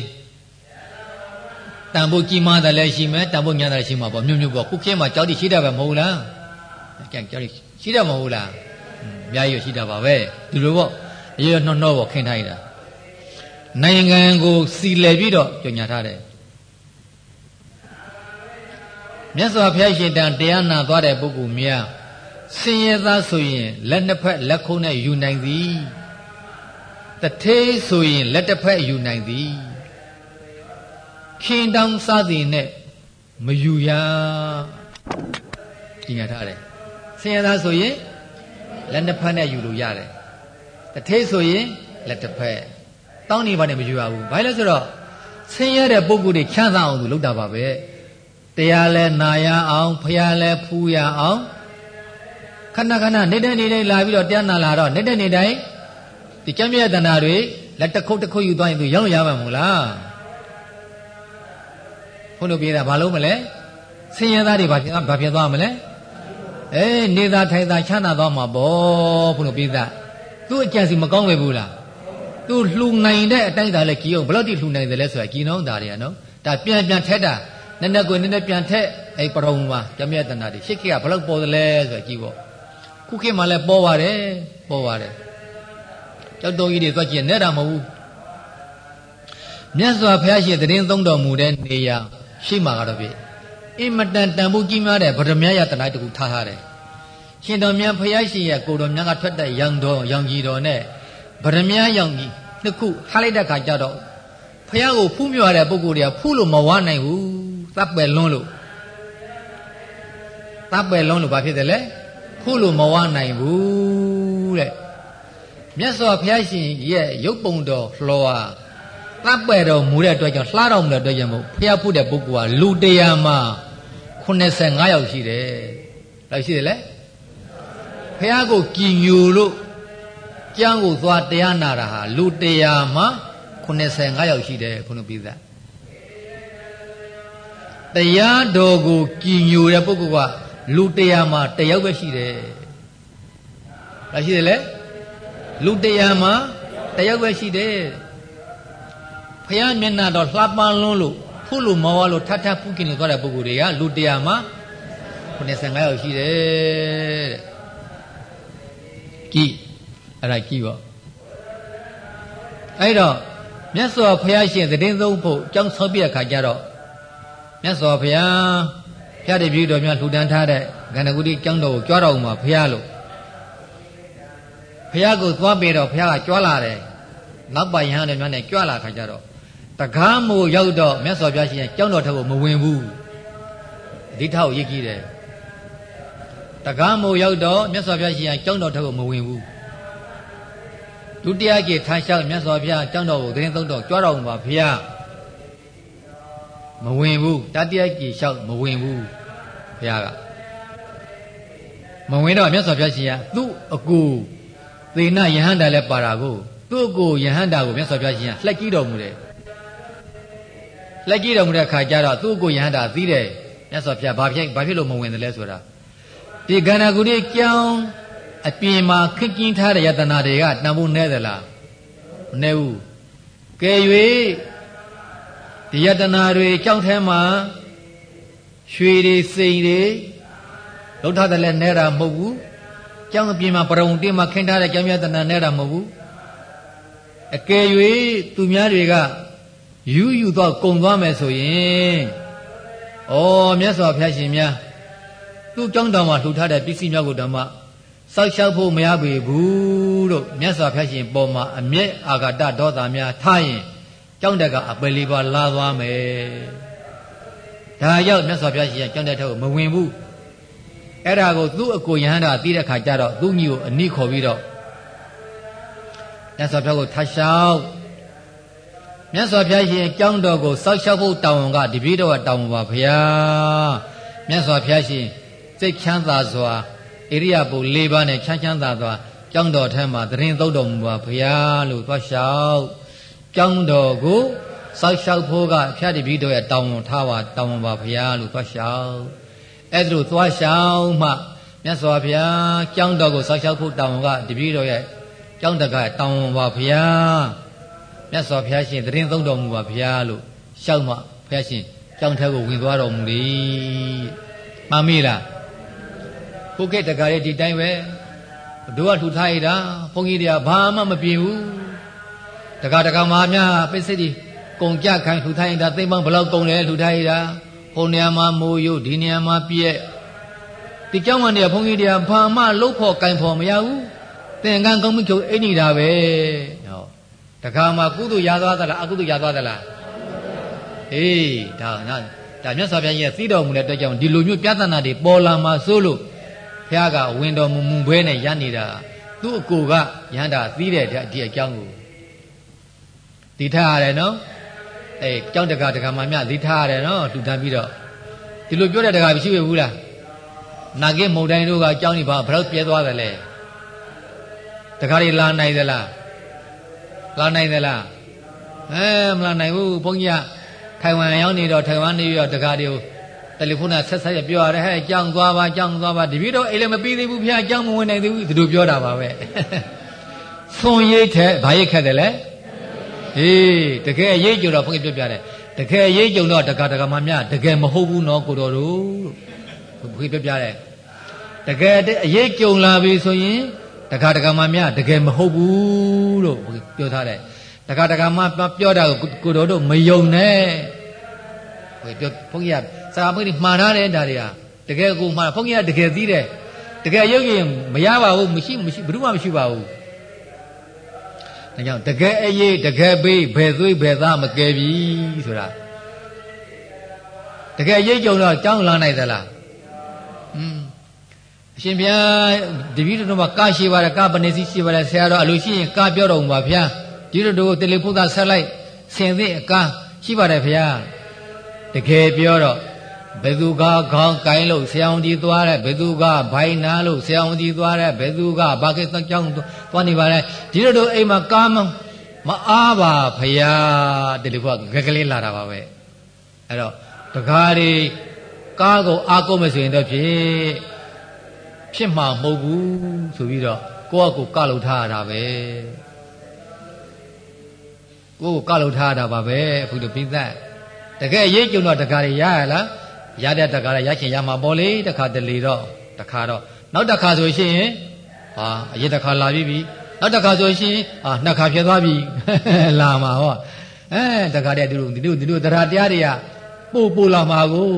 A: တန်ဖို့ကြီးမားတယ်လည်းရှိမယ်တန်ဖို့ညာတယ်ရှိမှာပေါ့မြို့မြို့ပေါ့ခုခေတ်မှာကြောက်တိရှိတာပဲမဟုတ်လားကြံကြောက်တိရှိတယ်မဟုတ်လားအများကြီးရှိတာပါပဲဒီလိုပေါ့အရရနှောနှောပေါ့ခင်းထားရတာနိုင်ငံကိုစီလည်ပြီးတော့ကြောညာထားတယ်မြတ်စွာဘုရားရှင်တန်တရားနာသွားတဲ့ပုဂ္ဂိုလ်များဆင်းရဲသားဆိုရင်လက်နှစ်ဖက်လက်ခုံးနဲ့ယူနိုင်သည် တထေးဆိုရင်လက်တစ်ဖက်ယူနိုင်သည်ခင်တောင်စသည်နဲ့မယူရညင်ထားတယ်ဆင်းရဲသားဆိုရင်လက်တစ်ဖက်နဲ့ယူလို့ရတယ်တထေးဆိုရင်လက်တစ်ဖက်တောင်းနေပါနဲ့မယူရဘူးဘာလဲဆိုတော့ဆင်းရဲတဲ့ပုံကိုယ်တွေချမ်းသာအောင်သူလုပ်တာပါပဲတရားလဲနာရအောင်ဖျားလဲဖူးရအောင်ခဏခဏနေတဲ့နေတိုင်းလာပြီးတော့တရားနာလာတော့နေတဲ့နေတိုင်း ဒီကျမ်းမြတ်တဏ္ဍာတွေလက်တစ်ခုတ်တစ်ခုတ်ယူသွားရင်သူရောက်ရမှာမို့လားဘုန်းတို့ပြေးတာဘာလို့မလဲဆင်းရဲသားတွေဘာဖြစ်ဘာဖြစ်သွားမလဲအေးနေသာထိုင်သာချမ်းသာသွားမှာပေါ့ဘုန်းတို့ပြေးတာသူ့အကြံစီမကောင်းပဲဘူးလားသူလှူနိုင်တဲ့အတိုင်းသာလဲကြည်အောင်ဘယ်လောက်တိလှူနိုင်တယ်လဲဆိုတာကြည်နှောင်းတာတွေကနော်ဒါပြန်ပြန်ထက်တာနည်းနည်းကိုနည်းနည်းပြန်ထက်အဲ့ပရုံမှာကျမ်းမြတ်တဏ္ဍာတွေရှစ်ခေတ်ကဘယ်လောက်ပေါ်တယ်လဲဆိုတာကြည်ပေါ့ခုခေတ်မှာလဲပေါ်ပါတယ်ပေါ်ပါတယ် ကြောက်တော်ကြီးတွေသွားကြည့်နဲ့တာမဟုတ်ဘူးမြတ်စွာဘုရားရှင်တရင်သုံးတော်မူတဲ့နေရာရှိမှာကတော့ပြီအင်မတန်တန်ဖိုးကြီးမားတဲ့ဗဒမြယတနာတကူထားထားတယ်ရှင်တော်မြတ်ဘုရားရှင်ရဲ့ကိုတော်မြတ်ကထွက်တဲ့ရောင်တော်ရောင်ကြီးတော်နဲ့ဗဒမြရောင်ကြီးနှစ်ခုထားလိုက်တဲ့ခါကျတော့ဘုရားကိုဖူးမြော်တဲ့ပုဂ္ဂိုလ်တွေကဖူးလို့မဝနိုင်ဘူးတပ်ပယ်လွန်းလို့တပ်ပယ်လွန်းလို့ဘာဖြစ်တယ်လဲဖူးလို့မဝနိုင်ဘူးတဲ့ မြတ်စွာဘုရားရှင်ရဲ့ရုပ်ပုံတော်လှော်ဟာတပ်ပယ်တော်မူတဲ့အတွက်ကြောင့်လှတော်မူတဲ့အတွက်ကြောင့်မို့ဘုရားဖုတဲ့ပုဂ္ဂိုလ်ဟာလူတရားမှာ85ယောက်ရှိတယ်။လောက်ရှိတယ်လေ။ဖះကိုကြည်ညိုလို့ကျမ်းကိုသွားတရားနာတာဟာလူတရားမှာ85ယောက်ရှိတယ်ဘုန်းတော်ပြည်သား။တရားတော်ကိုကြည်ညိုတဲ့ပုဂ္ဂိုလ်ကလူတရားမှာတယောက်ပဲရှိတယ်။လောက်ရှိတယ်လေ။ လူတရားမှာတယောက်ပဲရှိတယ်။ဖះမျက်နှာတော့လှပန်းလွန်းလို့ဖုလို့မောလို့ထပ်ထပ်ဖုခင်နေသွားတဲ့ပုဂ္ဂိုလ်တွေကလူတရားမှာ95ယောက်ရှိတယ်တဲ့ကြည်အဲ့ဒါကြည်ပေါ့အဲ့တော့မြတ်စွာဘုရားရှင်သတင်းသုံးဖို့ကြောင်းဆောပြတဲ့ခါကျတော့မြတ်စွာဘုရားဖျားတပြည့်တော်များလှူဒန်းထားတဲ့ဂန္ဓဂုတိကျောင်းတော်ကိုကြွားတော်မှာဘုရားလို့ ဘုရားကိုသွားပေတော့ဘုရားကကြွားလာတယ်နောက်ပါယဟန်တွေများနဲ့ကြွားလာခါကျတော့တကားမို့ရောက်တော့မြတ်စွာဘုရားရှင်ကျောင်းတော်ထက်ကိုမဝင်ဘူးဒီထောက်ရည်ကြီးတယ်တကားမို့ရောက်တော့မြတ်စွာဘုရားရှင်ကျောင်းတော်ထက်ကိုမဝင်ဘူးဒုတိယကြီးထားလျှောက်မြတ်စွာဘုရားကျောင်းတော်ကိုသတင်းသုံးတော်ကြွားတော်မှာဘုရားမဝင်ဘူးတတိယကြီးလျှောက်မဝင်ဘူးဘုရားကမဝင်တော့မြတ်စွာဘုရားရှင်ကသူ့အကူ သေနယဟန္တာလည်းပါတာကိုသူ့အကူယဟန္တာကိုမြတ်စွာဘုရားရှင်ကလှက်ကြည့်တော်မူတယ်လက်ကြည့်တော်မူတဲ့အခါကျတော့သူ့ကိုယဟန္တာသိတယ်မြတ်စွာဘုရားဘာဖြစ်ဘာဖြစ်လို့မဝင်တယ်လဲဆိုတာဒီကန္နာကုတိကြောင်းအပြင်မှာခင်းကျင်းထားတဲ့ယတနာတွေကတန်ဖို့နဲသလားမနဲဘူးကဲ၍ဒီယတနာတွေကြောင်းထဲမှာရွှေတွေစိန်တွေလောက်ထားတယ်လဲနဲတာမဟုတ်ဘူး ကြောင်းအပြင်မှာပရုံတင်းမှာခင်းထားတဲ့ကြောင်းယတနာနဲတာမဟုတ်ဘူးအကယ်၍သူများတွေကယူယူတော့ကုံသွားမယ်ဆိုရင်ဩမြတ်စွာဘုရားရှင်များသူ့ကြောင်းတော်မှာလှူထားတဲ့ပစ္စည်းများကိုဓမ္မစောက်ရှောက်ဖို့မရပေဘူးလို့မြတ်စွာဘုရားရှင်ပေါ်မှာအမျက်အာဃာတဒေါသများထားရင်ကြောင်းတက်ကအပယ်လေးပါလာသွားမယ်ဒါရောက်မြတ်စွာဘုရားရှင်ကြောင်းတက်ထက်ကိုမဝင်ဘူး အဲ့ဒါကိုသူ့အကိုယဟန္တာသိတဲ့ခါကျတော့သူ့ညီကိုအနိခေါ်ပြီးတော့မြတ်စွာဘုရားကိုထရှောက်မြတ်စွာဘုရားရှင်အကြောင်းတော်ကိုစောက်ရှောက်ဖို့တောင်းဝန်ကတပည့်တော်ကတောင်းဝန်ပါဗျာမြတ်စွာဘုရားရှင်စိတ်ချမ်းသာစွာဣရိယာပု၄ပါးနဲ့ချမ်းချမ်းသာစွာကြောင်းတော်ထဲမှာတရင်သုတ်တော်မူပါဗျာလို့သွားလျှောက်ကြောင်းတော်ကိုစောက်ရှောက်ဖို့ကဖျားတပည့်တော်ရဲ့တောင်းဝန်ထားပါတောင်းဝန်ပါဗျာလို့သွားလျှောက် အဲ့ဒါလို့သွားလျှောက်မှမြတ်စွာဘုရားကြောင်းတော်ကိုစောက်ရှောက်ဖို့တောင်းဝန်ကတပည့်တော်ရဲ့ကြောင်းတကတောင်းဝန်ပါဗျာမြတ်စွာဘုရားရှင်တရင်သုံးတော်မူပါဘုရားလို့ရှောက်မှဘုရားရှင်ကြောင်းထဲကိုဝင်သွားတော်မူလေမှန်ပြီလားခုခေတ်တကားလေးဒီတိုင်းပဲတို့ကထူထားရတာဘုန်းကြီးတွေကဘာမှမပြေဘူးတကားတကားမှာများပိစိတိကုံကြခိုင်ထူထားရတာသိမ့်ပေါင်းဘလောက်ကုံလဲထူထားရတာ ဟိုနေရာမှာမိုးရုပ်ဒီနေရာမှာပြက်ဒီကြောင်းကနေဘုန်းကြီးတွေကဘာမှလုတ်ဖို့ကင်ဖို့မရဘူးသင်္ကန်းကောင်းမှုချုပ်အိဋ္ဌိတာပဲတခါမှကုသိုလ်ရသွားသလားအကုသိုလ်ရသွားသလားအေးဒါနော်ဒါမြတ်စွာဘုရားကြီးသိတော်မူတဲ့အတွက်ကြောင့်ဒီလိုမျိုးပြဿနာတွေပေါ်လာမှာစိုးလို့ဘုရားကဝင်တော်မူမူဘဲနဲ့ရနေတာသူ့အကိုကရဟန္တာသိတဲ့ဒီအကြောင်းကိုဒီထားရတယ်နော် အေးကြောင်းတကာတကာမှမြဒီထားရတယ်နော်လှူဒန်းပြီးတော့ဒီလိုပြောတဲ့တကာမရှိဘူးလားနာဂိမုံတိုင်းတို့ကကြောင်းနေပါဘယ်တော့ပြဲသွားတယ်လဲတကာတွေလာနိုင်သလားလာနိုင်သလားအဲမလာနိုင်ဘူးဘုန်းကြီးကထိုင်ဝမ်ရောက်နေတော့ထိုင်ဝမ်နေပြီးတော့တကားတွေကိုတယ်လီဖုန်းနဲ့ဆက်ဆက်ရပြောရတယ်ဟဲ့ကြောင်းသွားပါကြောင်းသွားပါတပည့်တော်အိမ်လည်းမပြီးသေးဘူးဖះကြောင်းမဝင်နိုင်သေးဘူးဒီလိုပြောတာပါပဲဆွန်ရိတ်ထဲဘာရိတ်ခက်တယ်လဲ အေးတကယ်ရိတ်ကြတော့ဘုန်းကြီးပြောပြတယ်တကယ်ရိတ်ကြုံတော့တကားတကားမှမြတကယ်မဟုတ်ဘူးနော်ကိုတော်တို့ဘုန်းကြီးပြောပြတယ်တကယ်အရေးကြုံလာပြီဆိုရင်တခါတခါမှမြတကယ်မဟုတ်ဘူးလို့ပြောထားတယ်တခါတခါမှပြောတာကိုကိုတော်တို့မယုံနဲ့ဟိုပြောဘုန်းကြီးကစာမွေးတွေမှားထားတယ်ဒါတွေကတကယ်ကိုမှားဘုန်းကြီးကတကယ်သိတယ်တကယ်ရုပ်ရင်မရပါဘူးမရှိမရှိဘယ်သူမှမရှိပါဘူး ဒါကြောင့်တကယ်အရေးတကယ်ပေးဘယ်သွေးဘယ်သားမကယ်ပြီဆိုတာတကယ်ရိတ်ကြုံတော့ကြောင်းလာနိုင်သလားอืมအရှင်ဘုရားတပည့်တော်မှာကားရှိပါတယ်ကားပနေစီရှိပါတယ်ဆရာတော်အလိုရှိရင်ကားပြောတော်မူပါဗျာဒီလိုတို့တယ်လီဖုန်းသားဆက်လိုက်ဆင်သည့်အကားရှိပါတယ်ဗျာတကယ်ပြောတော့ ဘယ်သူကခေါင်းကိုင်းလို့ဆရာဝန်ကြီးသွားတယ်ဘယ်သူကဘိုင်နာလို့ဆရာဝန်ကြီးသွားတယ်ဘယ်သူကဘာကိစ္စကြောင်းသွားနေပါလဲဒီလိုတို့အိမ်မှာကားမမအားပါဖရာတယ်လို့ကကကလေးလာတာပါပဲအဲ့တော့တကားတွေကားကိုအားကိုးမဆိုရင်တော့ဖြစ်ဖြစ်မှာမဟုတ်ဘူးဆိုပြီးတော့ကိုယ့်အကိုကလုံထားရတာပဲကိုယ့်ကိုကလုံထားရတာပါပဲအခုတို့ပြိသက်တကယ်ရေးကြုံတော့တကားတွေရရလား ရတဲ့တကားလည်းရချင်ရမှာပေါ့လေတခါတလေတော့တခါတော့နောက်တခါဆိုရှင်ဟာအရင်တခါလာပြီပြီနောက်တခါဆိုရှင်ဟာနှစ်ခါဖြစ်သွားပြီလာမှာဟောအဲတခါတည်းသူတို့သူတို့သူတို့တရားတရားတွေကပို့ပို့လာမှာကို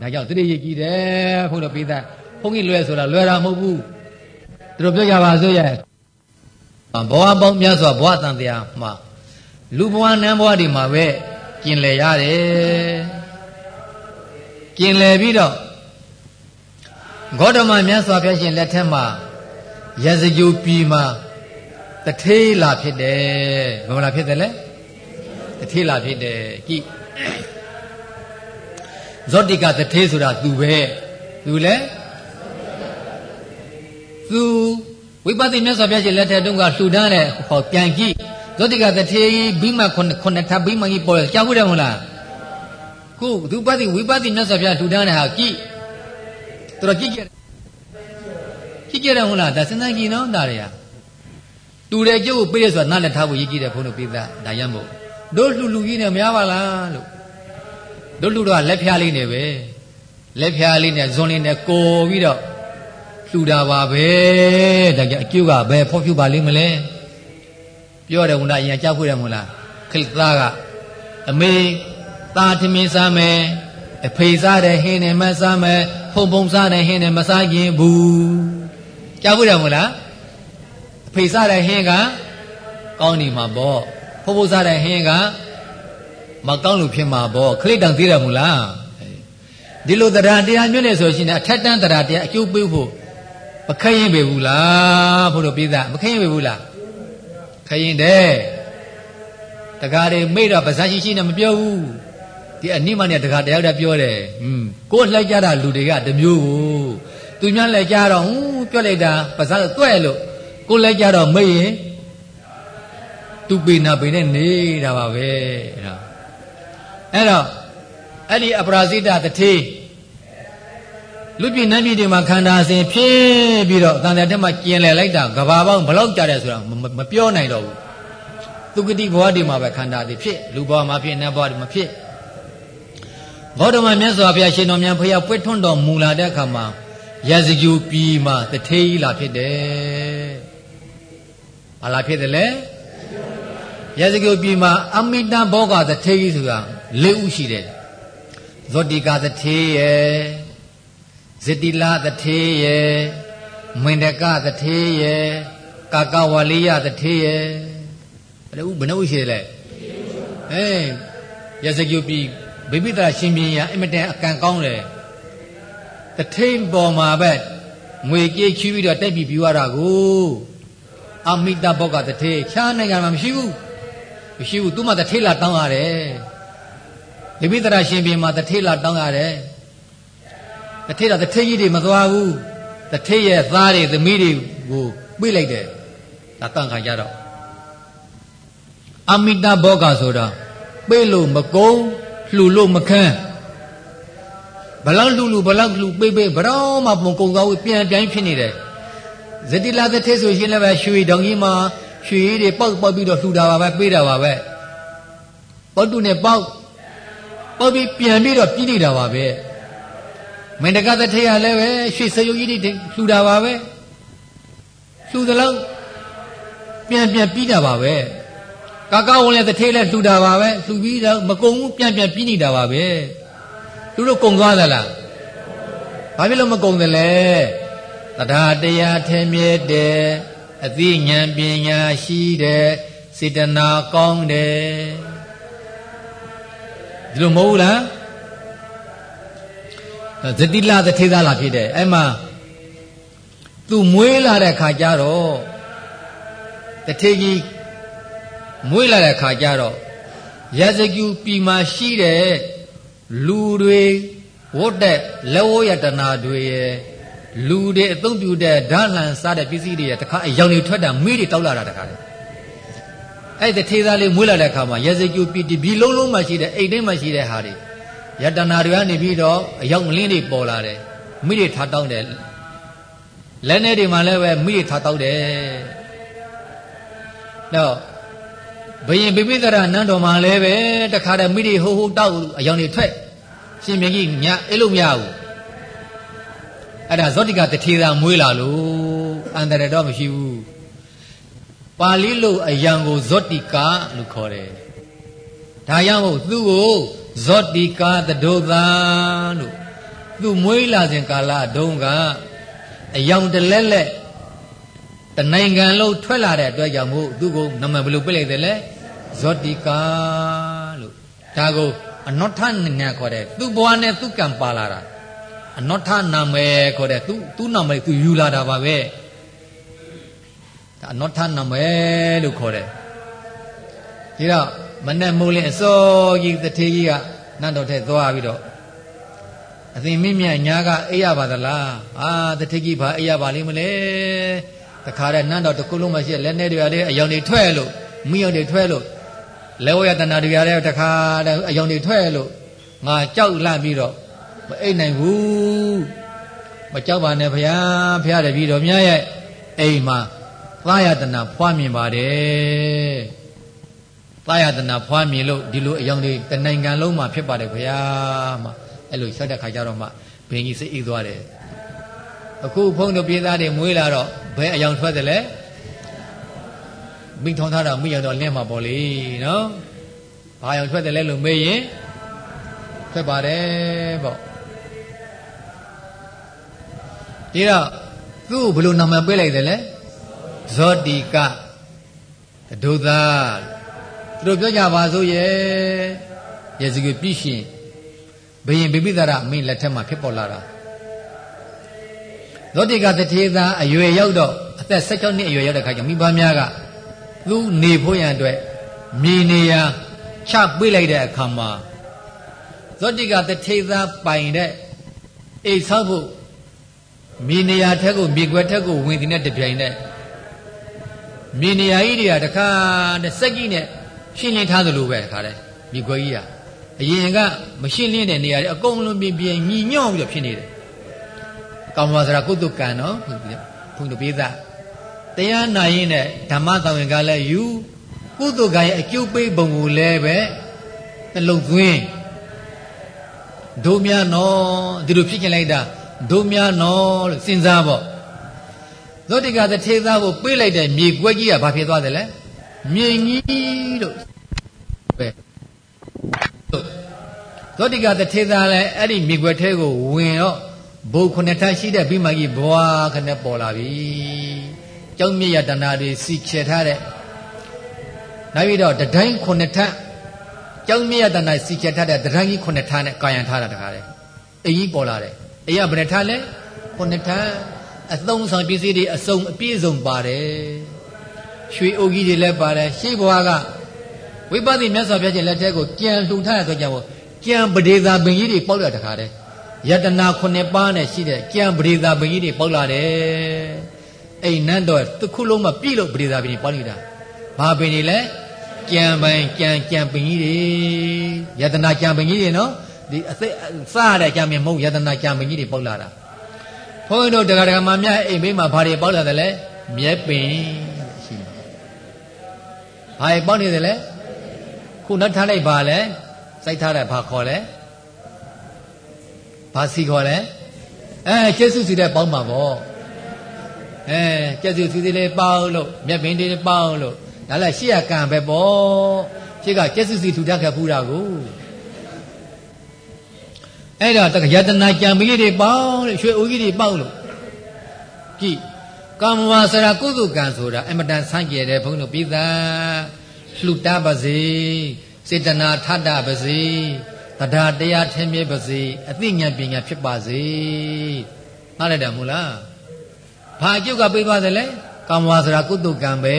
A: ဒါကြောင့်တတိရကြီးတယ်ဘုန်းတော်ပိသက်ဘုန်းကြီးလွယ်ဆိုတာလွယ်တာမဟုတ်ဘူးသူတို့ပြောကြပါစို့ရဲ့ဘဝပေါင်းများစွာဘဝတန်တရားမှာလူဘဝနန်းဘဝတွေမှာပဲကျင်လည်ရတယ် ကျင်လည်ပြီးတော့ဂေါတမမြတ်စွာဘုရားရှင်လက်ထက်မှာရဇဂုပြည်မှာတထေးလာဖြစ်တယ်ဘယ်မှာလာဖြစ်တယ်လဲတထေးလာဖြစ်တယ်ကြည့်ဇောတိကတထေးဆိုတာသူပဲသူလဲသူဝိပဿနာမြတ်စွာဘုရားရှင်လက်ထက်တုန်းကလှူဒန်းတဲ့ဟောပြန်ကြည့်ဇောတိကတထေးဘိမခုနှစ်ခုနှစ်ထပ်ဘိမကြီးပေါ်ကြားဘူးတယ်မဟုတ်လား ခုသူပတိဝိပဿနာမြတ်စွာဘုရားလှူဒန်းတဲ့ဟာကြည့်တော်ကြည့်ကြကြည့်ကြတယ်ဟုတ်လားဒါစဉ်းစားကြည့်နော်ဒါတွေကတူတဲ့ကျုပ်ကိုပေးရဆိုတာနားလက်ထားဖို့ရည်ကြည့်တယ်ဘုန်းတော်ပြသဒါရမ်းမို့တို့လှူလူကြီးနဲ့မရပါလားလို့တို့လှူတော့လက်ဖျားလေးနဲ့ပဲလက်ဖျားလေးနဲ့ဇွန်လေးနဲ့ကိုပြီးတော့လှူတာပါပဲဒါကြအကျုပ်ကဘယ်ဖော်ဖြူပါလိမ့်မလဲပြောတယ်ဝန်သားအရင်ကြောက်ခွေတယ်မို့လားခလသားကအမေ သားထမင်းစားမယ်အဖေစားတဲ့ဟင်းနဲ့မစားမယ်ဖုံဖုံစားတဲ့ဟင်းနဲ့မစားခင်ဘူးကြောက်ခွေတယ်မို့လားအဖေစားတဲ့ဟင်းကကောင်းနေမှာပေါ့ဖုံဖုံစားတဲ့ဟင်းကမကောင်းလို့ဖြစ်မှာပေါ့ခလိတောင်သေးတယ်မို့လားဒီလိုတရားတရားမျိုးနဲ့ဆိုရှင်အထက်တန်းတရားတရားအကျိုးပေးဖို့မခရင်ပေဘူးလားဘုရားပိသမခရင်ပေဘူးလားခရင်တယ်တကားတွေမိတော့ပါဇာရှိရှိနဲ့မပြောဘူး ဒီအနိမနဲ့တကားတယောက်တည်းပြောတယ်ဟွန်းကိုယ်လှိုက်ကြတာလူတွေကတမျိုးကိုသူများလှိုက်ကြတော့ဟူးပြောလိုက်တာပါဇာတော့တွဲ့လို့ကိုယ်လှိုက်ကြတော့မိရင်သူပေနာပေနဲ့နေတာပါပဲအဲ့ဒါအဲ့တော့အဲ့ဒီအပရာဇိတတထေးလူပြည်နတ်ပြည်တွေမှာခန္ဓာစဉ်ဖြစ်ပြီးတော့တန်တဲ့တက်မှာကျင်လည်လိုက်တာကဘာပေါင်းဘလောက်ကြတယ်ဆိုတာမပြောနိုင်တော့ဘူးသူကတိဘဝတွေမှာပဲခန္ဓာတွေဖြစ်လူဘဝမှာဖြစ်နတ်ဘဝတွေမှာဖြစ် ဘောဓမမြတ်စွာဘုရားရှင်တော်မြတ်ဖရာပွေထွန်းတော်မူလာတဲ့အခါမှာရဇဂုပြည်မှာတထေးကြီးလာဖြစ်တယ်ဘာလာဖြစ်တယ်လဲရဇဂုပြည်မှာအမိတဘောဂတထေးကြီးဆိုတာ၄ဦးရှိတယ်ဇောတိကတထေးရဲ့ဇတိလသထေးရဲ့မင်တကသထေးရဲ့ကာကဝလိယသထေးရဲ့ဘယ်လိုဘယ်နှုတ်ရှိလဲအေးရစကြုပြီ ဗိပိတရာရှင်ပြင်းရအင်မတန်အကန့်ကောင်းတယ်တထိန်ပေါ်မှာပဲငွေကြေးချီးပြီးတော့တက်ပြီးပြရတာကိုအမိတဘောကတထေးချားနိုင်ငံမှာမရှိဘူးမရှိဘူးသူမှတထေးလာတောင်းရတယ်ဗိပိတရာရှင်ပြင်းမှာတထေးလာတောင်းရတယ်တထေးတော့တထေးကြီးတွေမသွားဘူးတထေးရဲ့သားတွေသမီးတွေကိုပြေးလိုက်တယ်ဒါတန်ခါကြတော့အမိတဘောကဆိုတာပေးလို့မကုန်း လှူလို့မခန်းဘလောက်လှူလှူဘလောက်လှူပေးပေးဘရောမှပုံကုံသွားဘူးပြန်ပြန်ဖြစ်နေတယ်ဇတိလာတထေးဆိုရှင်လည်းပဲရွှေတောင်ကြီးမှာရွှေတွေပေါက်ပေါက်ပြီးတော့လှူတာပါပဲပေးတာပါပဲပေါက်တုနဲ့ပေါက်ပေါက်ပြီးပြန်ပြီးတော့ပြီးနေတာပါပဲမင်တကသထေရလည်းပဲရွှေစရုပ်ကြီးတွေလှူတာပါပဲလှူသလောက်ပြန်ပြန်ပြီးတာပါပဲ ကာကဝလည်းသထေလည်းလှူတာပါပဲလှူပြီးတော့မကုံဘူးပြန်ပြန်ပြီးနေတာပါပဲသူတို့ကုံသွားသလားဘာဖြစ်လို့မကုံသလဲတရားတရားထင်မြဲတယ်အသိဉာဏ်ပညာရှိတယ်စေတနာကောင်းတယ်ဒီလိုမဟုတ်ဘူးလားဇတိလသထေသားလာဖြစ်တယ်အဲ့မှာသူမွေးလာတဲ့ခါကျတော့တထေကြီး မွေးလာတဲ့ခါကျတော့ရဇဂုပြီမှာရှိတဲ့လူတွေဝတ်တဲ့လက်ဝရတနာတွေရဲ့လူတွေအသုံးပြုတဲ့ဓာတ်လန်စားတဲ့ပစ္စည်းတွေရဲ့တခါအယောင်တွေထွက်တာမိတွေတောက်လာတာတခါလေအဲ့ဒီထေသားလေးမွေးလာတဲ့အခါမှာရေစကြူပီတီဘီလုံးလုံးမှရှိတဲ့အိတ်တိုင်းမှရှိတဲ့ဟာတွေယတနာတွေကနေပြီးတော့အယောင်လင်းတွေပေါ်လာတယ်မိတွေထားတောင်းတယ်လက်နဲ့တွေမှာလည်းပဲမိတွေထားတောက်တယ်တော့ ဘယင်ပိပိသရနန်းတော်မှာလည်းပဲတခါတည်းမိတွေဟိုဟိုတောက်အယောင်တွေထွက်ရှင်မြကြီးညအဲ့လိုမရဘူးအဲ့ဒါဇောတိကတထေသာမွေးလာလို့အန္တရာယ်တော့မရှိဘူးပါဠိလိုအယံကိုဇောတိကလို့ခေါ်တယ်ဒါကြောင့်မို့သူ့ကိုဇောတိကသဒုသာလို့သူမွေးလာစဉ်ကာလတုန်းကအယောင်တလက်လက်တနိုင်ငံလုံးထွက်လာတဲ့အတွက်ကြောင့်မို့သူ့ကိုနမဘယ်လိုပြလိုက်တယ်လဲ ဇောတိကာလို့ဒါကိုအနောထနာခေါ်တယ်သူ့ဘဝနဲ့သူ့ကံပါလာတာအနောထနာမည်ခေါ်တယ်သူသူ့နာမည်သူယူလာတာပါပဲဒါအနောထနာမည်လို့ခေါ်တယ်ဒီတော့မနဲ့မိုးလင်းအစောကြီးတထေးကြီးကနတ်တော်ထဲသွားပြီးတော့အသိမင်းမြတ်ညာကအိပ်ရပါသလားအာတထေးကြီးဘာအိပ်ရပါလိမ့်မလဲတခါတဲ့နတ်တော်တစ်ခုလုံးမရှိလက်နဲ့တွေရတယ်အယောင်တွေထွက်လို့မိယောင်တွေထွက်လို့ လဲဝရတနာတွေရတယ်တခါတဲ့အယောင်တွေထွက်လို့ငါကြောက်လန့်ပြီးတော့မအိပ်နိုင်ဘူးမကြောက်ပါနဲ့ဘုရားဘုရားတပည့်တော်မြတ်ရဲ့အိမ်မှာသာယတနာဖွားမြင်ပါတယ်သာယတနာဖွားမြင်လို့ဒီလိုအယောင်တွေတနိုင်ငံလုံးမှာဖြစ်ပါတယ်ဘုရားမှာအဲ့လိုဆက်တဲ့ခါကျတော့မှဘင်းကြီးစိတ်အိပ်သွားတယ်အခုဘုန်းတော်ပြေးသားတွေမွေးလာတော့ဘယ်အယောင်ထွက်တယ်လဲ မိထုံထားတာမိရောက်တော့လင်းမှာပေါ့လေနော်ဘာအယောင်ထွက်တယ်လဲလို့မေးရင်ထွက်ပါတယ်ပေါ့ဒီတော့သူ့ကိုဘယ်လိုနာမည်ပေးလိုက်တယ်လဲဇောတိကဒုသာသူတို့ပြောကြပါစို့ရဲ့ရေစကွပြည့်ရှင်ဘယင်ဘိပိသရအမိလက်ထက်မှာဖြစ်ပေါ်လာတာသောတိကတထေသာအရွယ်ရောက်တော့အသက်16နှစ်အရွယ်ရောက်တဲ့ခါကျမိဘများက သူနေဖို့ရန်အတွက်မြေနေရာချပေးလိုက်တဲ့အခါမှာသောတိကတထေသာပိုင်တဲ့အိဆောက်ဖို့မြေနေရာထက်ကိုမြေခွက်ထက်ကိုဝင်တင်တဲ့တပြိုင်နက်မြေနေရာကြီးတွေကတခါတဲ့စက်ကြီးနဲ့ရှင်းလင်းထားသလိုပဲတခါတဲ့မြေခွက်ကြီးကအရင်ကမရှင်းလင်းတဲ့နေရာတွေအကုန်လုံးပြင်ပြင်ညီညွန့်ပြီးတော့ဖြစ်နေတယ်ကောင်းပါစရာကုသကံနော်ဘုန်းတော်ပေးသား တရားနာရင်နဲ့ဓမ္မဆောင်ရင်ကလည်းယူကုသကံရဲ့အကျိုးပေးပုံကိုလည်းပဲနှလုံးသွင်းဒုများနော်ဒီလိုဖြစ်ကျင်လိုက်တာဒုများနော်လို့စဉ်းစားပေါ့သောတိကသထေသားကိုပေးလိုက်တဲ့မြေကွက်ကြီးကဘာဖြစ်သွားတယ်လဲမြေကြီးလို့ပဲသောတိကသထေသားလည်းအဲ့ဒီမြေကွက်ထဲကိုဝင်တော့ဘုံခုနှစ်ထပ်ရှိတဲ့ပြီးမှကြီးဘွားခနဲ့ပေါ်လာပြီ ကျောင်းမြရတနာတွေစီချေထားတဲ့နောက်ပြီးတော့တတိုင်းခုနှစ်ထပ်ကျောင်းမြရတနာစီချေထားတဲ့တတိုင်းကြီးခုနှစ်ထပ်နဲ့ကာယံထားတာတခါလေအင်းကြီးပေါ်လာတယ်အေးရဘယ်နှထပ်လဲခုနှစ်ထပ်အသုံးဆောင်ပစ္စည်းတွေအစုံအပြည့်စုံပါတယ်ရွှေအိုကြီးတွေလည်းပါတယ်ရှေးဘွားကဝိပဿနာမြတ်စွာဘုရားရှင်လက်ထက်ကိုကြံလှူထားတဲ့အတွက်ကြောင့်ကြံပဒေသာပင်ကြီးတွေပေါက်ရတခါတည်းယတနာခုနှစ်ပါးနဲ့ရှိတဲ့ကြံပရိသာဘင်ကြီးတွေပေါက်လာတယ် အိမ်နန်းတော်တစ်ခုလုံးမှာပြည့်လို့ပရိသာဘင်ကြီးပေါက်နေတာဘာပင်တွေလဲကြံပိုင်ကြံကြံပင်ကြီးတွေယတနာကြံပင်ကြီးတွေနော်ဒီအသက်စားရတဲ့ကြံပင်မဟုတ်ယတနာကြံပင်ကြီးတွေပေါက်လာတာဘုန်းကြီးတို့တရားဓမ္မများအိမ်ဘေးမှာဘာတွေပေါက်လာတယ်လဲမြက်ပင်ရှိတယ်ဘာတွေပေါက်နေတယ်လဲခုနောက်ထားလိုက်ပါလဲစိုက်ထားတဲ့ဘာခေါ်လဲဘာစီခေါ်လဲအဲကျက်စုစီတဲ့ပေါင်းမှာပေါ့ အဲကျက်စုစီစီလေးပေါင်းလို့မြက်ပင်တွေပေါင်းလို့ဒါလည်းရှေ့ကကံပဲပေါ့ရှေ့ကကျက်စုစီထူထပ်ခဲ့ဖူးတာကိုအဲ့တော့တကယတနာကြံမကြီးတွေပေါင်းလို့ရွှေအိုးကြီးတွေပေါင်းလို့ကြည့်ကာမဝါစရာကုသကံဆိုတာအမတန်ဆန့်ကျယ်တဲ့ဘုန်းတော်ပြည်သားလှူတပါစေစေတနာထတပါစေတရားတရားထင်မြဲပါစေအသိဉာဏ်ပညာဖြစ်ပါစေနားလိုက်တယ်မို့လား ဘာအကျုပ်ကပြေးသွားတယ်လဲကာမဝါစရာကုသကံပဲ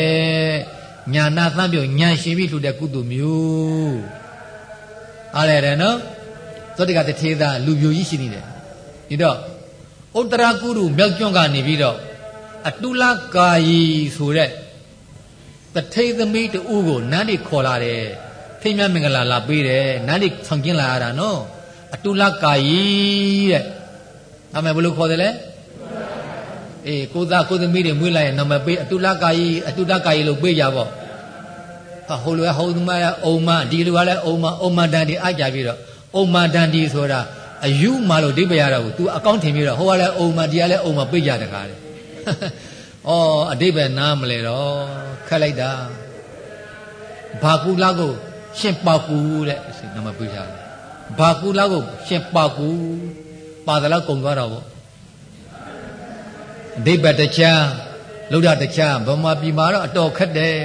A: ညာနာသံပြုတ်ညာရှင်ပြီးလှူတဲ့ကုသမျိုးအားရတယ်နော်သောတိကတထေသာလူပြိုကြီးရှိနေတယ်ဒီတော့ဥတ္တရာကုရုမြောက်ကျွန်းကနေပြီးတော့အတုလကာယီဆိုတဲ့တထိသမီးတူကိုနန်းတွေခေါ်လာတယ်ထိမ်းမြမင်္ဂလာလာပေးတယ်နန်းတွေဆောင်ကျင်းလာရတာနော်အတုလကာယီတဲ့နာမည်ဘယ်လိုခေါ်တယ်လဲ အေးကိုသားကိုသမီးတွေမွေးလိုက်ရင်နာမည်ပေးအတုလကာယီအတုလကာယီလို့ပေးကြပေါ့ဟာဟိုလိုဟိုသမားရအုံမဒီလိုကလည်းအုံမအုံမတန်ဒီအကြပြီးတော့အုံမတန်ဒီဆိုတာအယူမှလို့ဒီပရတော့ तू အကောင့်ထင်ပြီးတော့ဟိုကလည်းအုံမဒီကလည်းအုံမပိတ်ကြတကားလေဩအတိပ္ပယ်နားမလဲတော့ခက်လိုက်တာဘာကူလာကိုရှင်ပါကူတဲ့နမပိတ်ကြတယ်ဘာကူလာကိုရှင်ပါကူပါဒလာကုံသွားတော့ဗော အတိပ္ပယ်တချမ်းလုဒ္ဓတချမ်းဗမာပြည်မှာတော့အတော်ခက်တယ်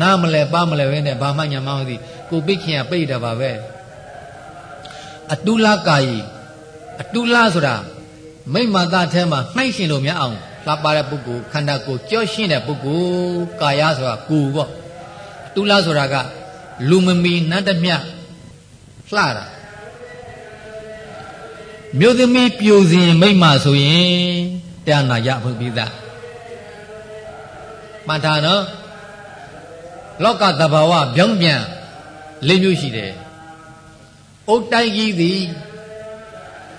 A: နားမလဲပါမလဲပဲနဲ့ဘာမှညာမမသိကိုပိတ်ခင်ကပိတ်တာပါပဲအတုလကာယီအတုလဆိုတာမိမ္မာသထဲမှာနှိုက်ရှင်လို့မရအောင်လှပတဲ့ပုဂ္ဂိုလ်ခန္ဓာကိုယ်ကြော့ရှင်းတဲ့ပုဂ္ဂိုလ်ကာယဆိုတာကိုယ်ပေါ့အတုလဆိုတာကလူမမီနတ်တမြလှတာမြို့သမီးပြိုစဉ်မိမ့်မာဆိုရင် တရားနာရဖို့ပြီးသားမှန်တာနော်လောကတဘာဝပြောင်းပြန်လေးမျိုးရှိတယ်။အုတ်တိုက်ကြီးသည်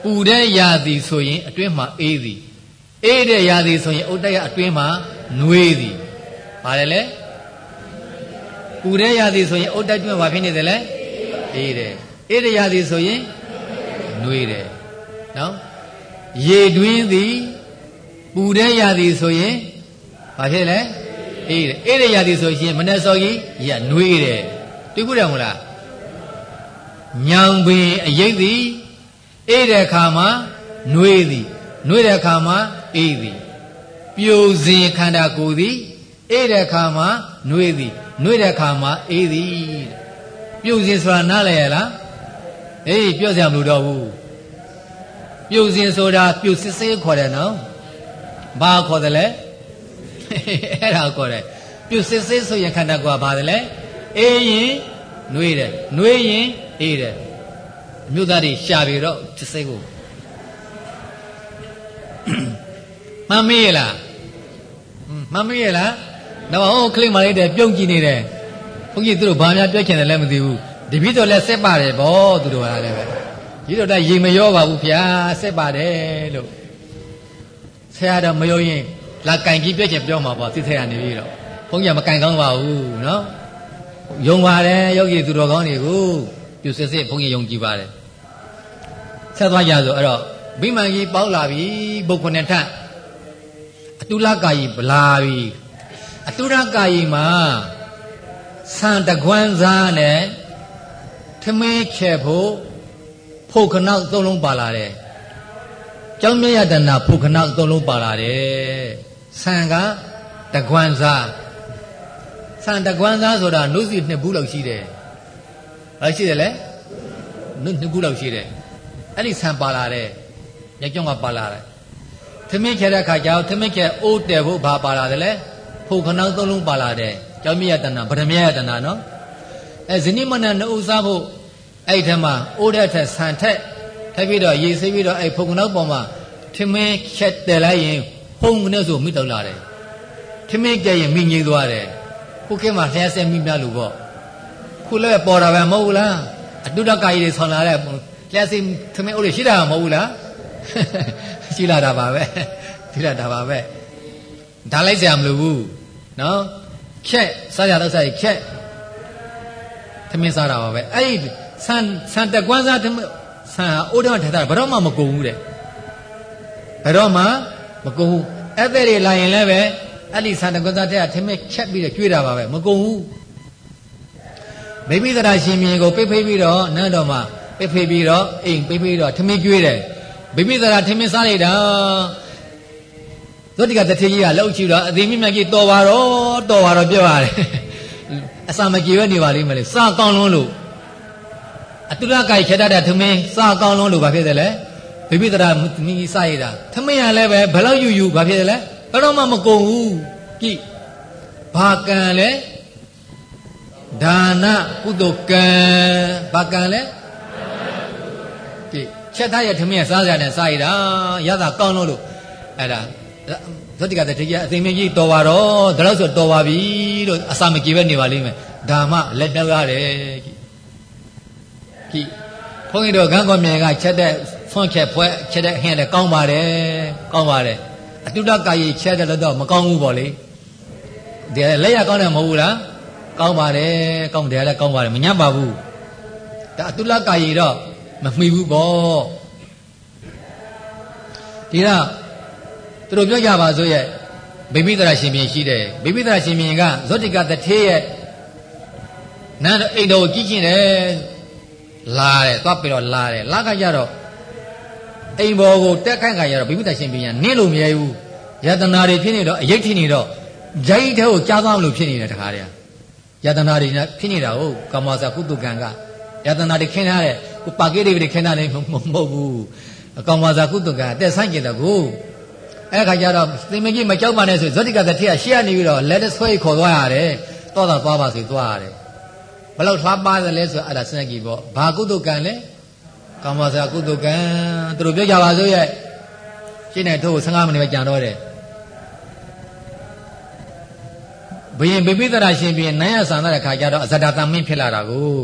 A: ပူတဲ့ရာသီဆိုရင်အတွင်းမှာအေးသည်အေးတဲ့ရာသီဆိုရင်အုတ်တိုက်ရအတွင်းမှာနှွေးသည်။ဘာလဲလဲ။ပူတဲ့ရာသီဆိုရင်အုတ်တိုက်တွင်းမှာဖြစ်နေတယ်လဲ။အေးတယ်။အေးတဲ့ရာသီဆိုရင်နှွေးတယ်။နော်။ရေတွင်းသည် ပူတဲ့ရာသီဆိုရင်ဘာဖြစ်လဲ။အေးတယ်အေးတဲ့ရာသီဆိုရှင်မနေ့စောကြီးရနွေးတယ်တွေ့ခုတယ်မလားညောင်ပင်အရိပ်သည်အေးတဲ့အခါမှာနှွေးသည်နှွေးတဲ့အခါမှာအေးသည်ပြိုစဉ်ခန္ဓာကိုယ်သည်အေးတဲ့အခါမှာနှွေးသည်နှွေးတဲ့အခါမှာအေးသည်ပြုတ်စဉ်ဆိုတာနားလည်ရလားအေးပြောစရာမလိုတော့ဘူးပြုတ်စဉ်ဆိုတာပြုတ်စစ်စစ်ခေါ်တယ်နော် ဘာခေါ်တယ်လဲအဲ့ဒါကိုခေါ်တယ်ပြုစစ်စစ်ဆိုရင်ခန္ဓာကိုယ်ကပါတယ်လေအေးရင်နှွေးတယ်နှွေးရင်အေးတယ်အမျိုးသားတွေရှာပြီးတော့စစ်စစ်ကိုမမေးရလားမမေးရလားတော့ဟိုကလေးမလေးတဲ့ပြုံးကြည့်နေတယ်ဘုန်းကြီးသူတို့ဘာများပြောချင်တယ်လဲမသိဘူးတပည့်တော်လည်းဆက်ပါတယ်ဗောသူတို့ကလည်းပဲဒီတော့တရေမရောပါဘူးဗျာဆက်ပါတယ်လို့ ဆရာတော်မရောရင်လာကင်ကြီးပြည့်ချင်ပြောမှာပေါ့သိတဲ့ကနေပြီးတော့ဘုန်းကြီးမကင်ကောင်းပါဘူးနော်ယုံပါတယ်ယောဂီသူတော်ကောင်းတွေကိုပြုစစ်စစ်ဘုန်းကြီးယုံကြည်ပါတယ်ဆက်သွားကြဆိုအဲ့တော့ဗိမာန်ကြီးပေါက်လာပြီဘုတ်ခုနှစ်ထပ်အတုလကာယီဗလာပြီအတုရကာယီမှာဆန်တကွမ်းစားနဲ့ထမင်းချက်ဖို့ဖို့ခနောက်သုံးလုံးပါလာတယ် ကျောင်းမြရတနာဖို့ခနောက်သုံးလုံးပါလာတယ်ဆန်ကတကွမ်းစားဆန်တကွမ်းစားဆိုတာနှုတ်စီနှစ်ဘူးလောက်ရှိတယ်။ဘာရှိတယ်လဲ။နှစ်ဘူးလောက်ရှိတယ်။အဲ့ဒီဆန်ပါလာတယ်။ညကြောင်ကပါလာတယ်။သမင်းခဲတဲ့ခါကျတော့သမင်းခဲအိုးတယ်ဖို့ဘာပါလာတယ်လဲ။ဖို့ခနောက်သုံးလုံးပါလာတယ်။ကျောင်းမြရတနာဗဒမြရတနာနော်။အဲဇနိမနနှုတ်စားဖို့အဲ့ထက်မှာအိုးတဲ့ထက်ဆန်ထက် ထပ်ပြီးတော့ရေဆေးပြီးတော့အဲ့ဖို့ခနောက်ပေါ်မှာသမင်းချက်တယ်လိုက်ရင်ဖုံကနေဆိုမိတော့လာတယ်ထမင်းကြရင်မိငိမ့်သွားတယ်ခုခေတ်မှာလျှက်ဆက်မိများလို့ပေါ့ခုလည်းပေါ်တာပဲမဟုတ်ဘူးလားအတုဒကကြီးတွေဆောင်းလာတဲ့လျှက်စိထမင်းအိုးတွေရှိတာမဟုတ်ဘူးလားရှိလာတာပါပဲရှိလာတာပါပဲဒါလိုက်စရာမလိုဘူးနော်ခက်စားရတော့စားရခက်ထမင်းစားတာပါပဲအဲ့ဒီဆန်ဆန်တကွမ်းစားထမင်း ဆန်ဟာအိုးတော့ထထားတာဘယ်တော့မှမကုန်ဘူးတဲ့ဘယ်တော့မှမကုန်ဘူးအဲ့တဲ့တွေလာရင်လည်းပဲအဲ့ဒီဆန္ဒကွသားတဲ့ကထမင်းချက်ပြီးတော့ကျွေးတာပါပဲမကုန်ဘူးမိမိသရာရှင်မြင်ကိုပိတ်ဖိပြီးတော့နန်းတော်မှာပိတ်ဖိပြီးတော့အိမ်ပိတ်ဖိပြီးတော့ထမင်းကျွေးတယ်မိမိသရာထမင်းစားလိုက်တာသုတိကတထေကြီးကလှုပ်ချီတော့အသေးမြင့်ကြီးတော်ပါတော့တော်ပါတော့ပြောရတယ်အစာမကြေရွက်နေပါလိမ့်မယ်လေစားကောင်းလွန်းလို့ အတုရကိုက်ချက်တတ်တဲ့ထမင်းစားကောင်းလွန်းလို့ဘာဖြစ်တယ်လဲဘိပိတရာမိကြီးစရတာထမင်းရလည်းပဲဘယ်လောက်ယူယူဘာဖြစ်တယ်လဲဘယ်တော့မှမကုန်ဘူးကြည့်ဘာကံလဲဒါနကုသိုလ်ကံဘာကံလဲကြည့်ချက်သားရဲ့ထမင်းစားကြတယ်စားရတာရတာကောင်းလို့လို့အဲ့ဒါဇတိကတတိယအသိမင်းကြီးတော်ပါတော့ဒါလို့ဆိုတော်ပါပြီလို့အစာမကြေပဲနေပါလိမ့်မယ်ဒါမှလက်တောက်ရတယ် ကြည့်ဘုန်းကြီးတို့ကန်းကောမြေကချက်တဲ့ဆွန့်ချက်ဖွဲချက်တဲ့ဟင်းလည်းကောင်းပါတယ်ကောင်းပါတယ်အတုတကာယချက်တဲ့လို့တော့မကောင်းဘူးပေါ့လေဒီလက်ရကောင်းတယ်မဟုတ်ဘူးလားကောင်းပါတယ်ကောင်းတယ်လည်းကောင်းပါတယ်မညံ့ပါဘူးဒါအတုလကာယတော့မမှီဘူးပေါ့ဒီတော့သူတို့ပြောကြပါဆိုရဲ့ဗိမိတရာရှင်ပြန်ရှိတယ်ဗိမိတရာရှင်ပြန်ကဇောတိကတထေရဲ့နန်းအိမ်တော်ကြည့်ချင်းတယ် လာတယ်သွားပြီးတော့လာတယ်လာခါကျတော့အိမ်ဘော်ကိုတက်ခိုင်းခါကျတော့ဗိမိတရာရှင်ပြန်နင်းလို့မရဲဘူးယတနာတွေဖြစ်နေတော့အရေးထိနေတော့ဂျိုင်းတဲ့ကိုကြားသွားလို့ဖြစ်နေတယ်တခါတည်းယတနာတွေဖြစ်နေတာဟုတ်ကမ္မစာကုသကံကယတနာတွေခင်းထားတဲ့ကိုပါကေးတွေခင်းထားတယ်မဟုတ်ဘူးကမ္မစာကုသကံအသက်ဆိုင်ကြတဲ့ကိုအဲ့ခါကျတော့သင်မကြီးမကြောက်ပါနဲ့ဆိုဇောတိကတတိယရှေ့ကနေပြီးတော့လက်ဆွဲခေါ်သွားရတယ်တောတာသွားပါဆိုသွားရတယ် ဘလို့လှပါတယ်လဲဆိုအဲ့ဒါစနကြီးပေါ့ဘာကုသကံလဲကာမစာကုသကံသူတို့ပြောကြပါစို့ရဲ့ရှင်းနေထို့15မိနစ်ပဲကြံတော့တယ်ဘယင်ဗိပိသရာရှင်ပြင်နိုင်ရဆန်တဲ့ခါကျတော့အဇဒတမင်းဖြစ်လာတာကို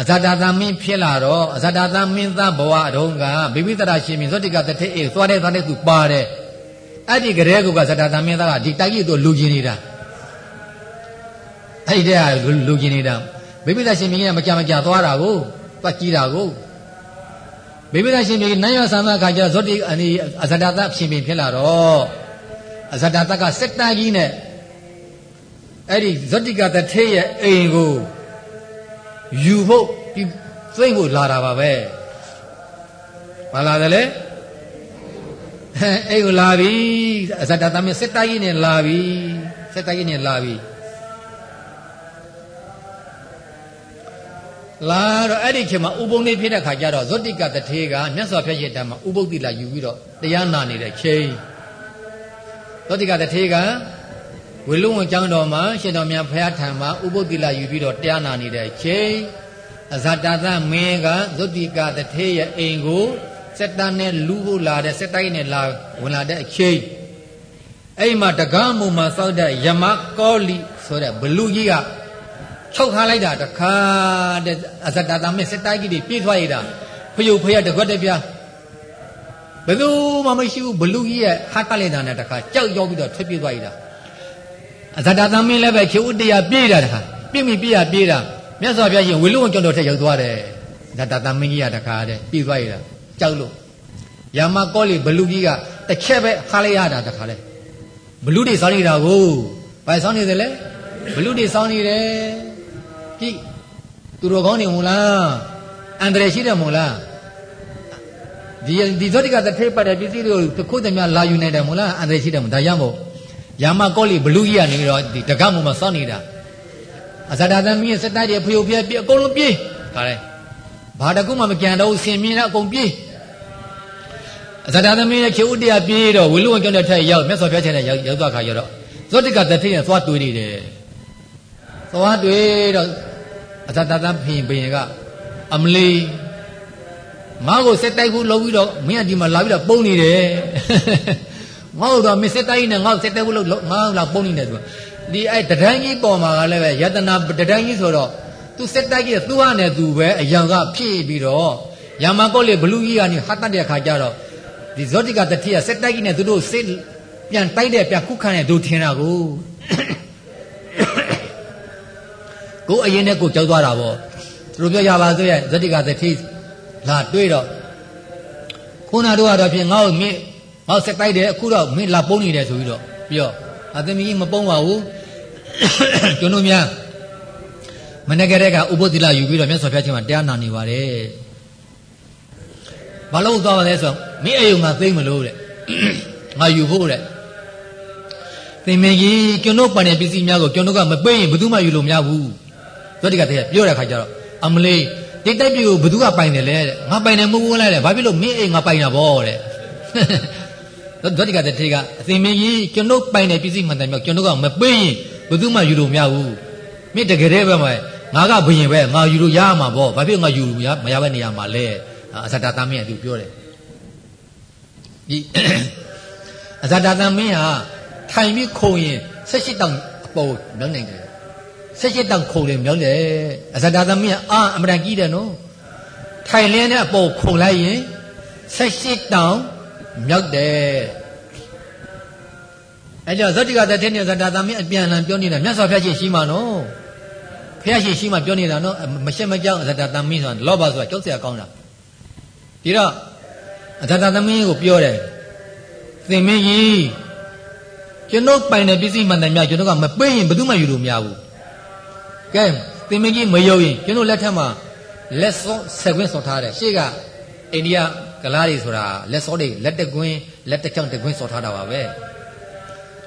A: အဇဒတမင်းဖြစ်လာတော့အဇဒတမင်းသားဘဝအတုံးကဗိပိသရာရှင်ပြင်ဇောတိကတထေအေသွားတဲ့သွားတဲ့သူပါတယ်အဲ့ဒီကလေးကဇဒတမင်းသားကဒီတိုက်ကြီးသူလူကျင်နေတာ အဲ့ဒီတည်းကလူကျင်နေတာဗိပိသရှင်ပြင်ကမကြမကြသွားတာကိုပတ်ကြည့်တာကိုဗိပိသရှင်ပြင်နိုင်ရဆန်တဲ့ခါကျတော့ဇောတိအနီအဇဒတရှင်ပြင်ဖြစ်လာတော့အဇဒတကစက်တကြီးနဲ့အဲ့ဒီဇတိကတထေရဲ့အိမ်ကိုယူဖို့ပြီးသိမ့်ဖို့လာတာပါပဲမလာတယ်လေအိမ်ကိုလာပြီအဇတသမီးစစ်တိုင်းနဲ့လာပြီစစ်တိုင်းနဲ့လာပြီ လာတော့အဲ့ဒီချိန်မှာဥပုံနေဖြစ်တဲ့ခါကျတော့ဇတိကတထေကမြတ်စွာဘုရားရဲ့တမ်းမှာဥပုပ်တိလာယူပြီးတော့တရားနာနေတဲ့ချိန်ဇတိကတထေကဝေလုံးဝန်ကျောင်းတော်မှာရှင်တော်မြတ်ဖရာထံမှာဥပုသ္တိလယူပြီးတော့တရားနာနေတဲ့ချိန်အဇတသမင်းကဇုတိကတထေရဲ့အိမ်ကိုစက်တန်းနဲ့လူဖို့လာတဲ့စက်တိုင်းနဲ့လာဝင်လာတဲ့အချိန်အဲ့မှာတကားမုံမှာစောက်တဲ့ယမကောလီဆိုတဲ့ဘလူကြီးက ချုပ်ထားလိုက်တာတခါတဲ့အဇတသမင်းစက်တိုင်းကြီးတွေပြေးသွားရတာဖယုတ်ဖရတကွက်တပြားဘယ်သူမှမရှိဘူးဘလူကြီးရဲ့ဟာတက်လိုက်တာနဲ့တခါကြောက်ရောက်ပြီးတော့ထွက်ပြေးသွားရတာအဇတသမင်းလည်းပဲခေဥတရားပြေးတာတခါပြင့်မိပြေးရပြေးတာမြတ်စွာဘုရားရှင်ဝေလုံကျွန်းတော်ထက်ရောက်သွားတယ်ဇတသမင်းကြီးကတခါတဲ့ပြေးသွားရတာကြောက်လို့ယာမကောလီဘလူကြီးကတစ်ချက်ပဲခါလိုက်ရတာတခါလေဘလူတွေစောင်းနေတာကိုဘာစောင်းနေတယ်လဲဘလူတွေစောင်းနေတယ် ကြည့်သူတော်ကောင်းနေမို့လားအန္တရာယ်ရှိတယ်မို့လားဒီဒီဇောတိကတထေပတ်တဲ့ပစ္စည်းတွေကိုတခုတည်းများလာယူနေတယ်မို့လားအန္တရာယ်ရှိတယ်မို့ဒါရမို့ယာမကောလီဘလူကြီးကနေပြီးတော့ဒီတကမုံမှာစောင့်နေတာအဇာတာသမီးရဲ့စက်တိုက်တွေဖျို့ပြဲပြအကုန်လုံးပြေးခါလဲဘာတကူမှမကြံတော့ဆင်မြင်တော့အကုန်ပြေးအဇာတာသမီးရဲ့ခေဥတရားပြေးတော့ဝီလူဝန်ကျောင်းတဲ့ထက်ရောက်မြတ်စွာဘုရားရှင်နဲ့ရောက်ရောက်သွားခါရတော့ဇောတိကတတိယသွားတွေးနေတယ်သွားတွေးတော့ အဇာတာသမီးဘယင်ကအမလီငါ့ကိုစက်တိုက်ဘူးလှုပ်ပြီးတော့မင်းကဒီမှာလာပြီးတော့ပုံနေတယ်ငါ့တော့မစစ်တိုင်းနဲ့ငါ့စစ်တဲ့ဘူးလို့ငါ့လာပုံနေတယ်သူဒီအဲ့တဒန်းကြီးပေါ်မှာကလည်းပဲယတနာတဒန်းကြီးဆိုတော့သူစစ်တိုက်ကြီးသူ့ဟာနဲ့သူပဲအယံကဖြည့်ပြီးတော့ယာမကောလေဘလူကြီးကနေဟာတတ်တဲ့အခါကျတော့ဒီဇောတိကတတိယစစ်တိုက်ကြီးနဲ့သူတို့စစ်ပြန်တိုက်တဲ့ပြန်ခုခံတဲ့သူထင်တာကို ကိုအရင်နဲ့ကိုကြောက်သွားတာပေါ့သူတို့ပြောရပါစို့ရဲ့ဇောတိကတတိလာတွေးတော့ခုနတို့ကတော့ဖြင့်ငါ့ကိုမြင့်ငါဆက်တိုက်တယ်အခုတော့မင်းလာပုံးနေတယ်ဆိုပြီးတော့ပြီးတော့အသမီးမပုံးပါဘူးကျွန်တော်များမနေ့ကတည်းကဥပုသ္တိလယူပြီးတော့မြတ်စွာဘုရားရှင်မှာတရားနာနေပါတယ်ဘာလို့သွားပါလဲဆိုတော့မင်းအယုံငါသိမ့်မလို့တဲ့ငါယူဖို့တဲ့သင်မင်းကြီးကျွန်တော်ပန်တဲ့ပစ္စည်းများကိုကျွန်တော်ကမပေးရင်ဘယ်သူမှယူလို့မရဘူး သောတိကတည်းကပြောတဲ့ခါကျတော့အမလေးဒီတိုက်ပြည်ကိုဘယ်သူကပိုင်တယ်လဲတဲ့ငါပိုင်တယ်မဟုတ်ဘူးလားတဲ့ဘာဖြစ်လို့မင်းအိမ်ငါပိုင်တာဗောတဲ့ဒုတိကတထေကအသင်မင်းကြီးကျွန်တော်ပိုင်တဲ့ပစ္စည်းမှန်တယ်မြောက်ကျွန်တော်ကမပေးရင်ဘယ်သူမှယူလို့မရဘူးမင်းတကယ်တည်းပဲမငါကဘယင်ပဲငါယူလို့ရမှာပေါ့ဘာဖြစ်ငါယူလို့မရမရပဲနေရမှာလဲအဇာတာသမင်းကသူပြောတယ်ဒီအဇာတာသမင်းဟာထိုင်ပြီးခုံရင်16တောင်အပေါ်မြောင်းနိုင်တယ် 16တောင်ခုံတယ်မြောင်းတယ်အဇာတာသမင်းကအာအမရန်ကြီးတယ်နော်ထိုင်လင်းတဲ့အပေါ်ခုံလိုက်ရင်16တောင်မြောက်တယ်အဲကြောင့်ဇတိကတထေနဲ့ဇတာသမင်းအပြန်အလှန်ပြောနေတာမြတ်စွာဘုရားရှင်ရှိမှနော်ဘုရားရှင်ရှိမှပြောနေတာနော်မရှက်မကြောက်ဇတာသမင်းဆိုတာလောဘဆိုတာကြောက်စရာကောင်းတာဒီတော့ဇတာသမင်းကိုပြောတယ်သင်မင်းကြီးကျွန်တော်ပိုင်တဲ့ပစ္စည်းမှန်တယ်များကျွန်တော်ကမပေးရင်ဘယ်သူမှယူလို့မရဘူး ကဲသင်မင်းကြီးမယုံရင်ကျွန်တော်လက်ထက်မှာလက်စောဆက်ခွင်းစောထားတယ်ရှေ့ကအိန္ဒိယကလားတွေဆိုတာလက်စောတွေလက်တကွင်းလက်တချောင်းတကွင်းစောထားတာပါပဲ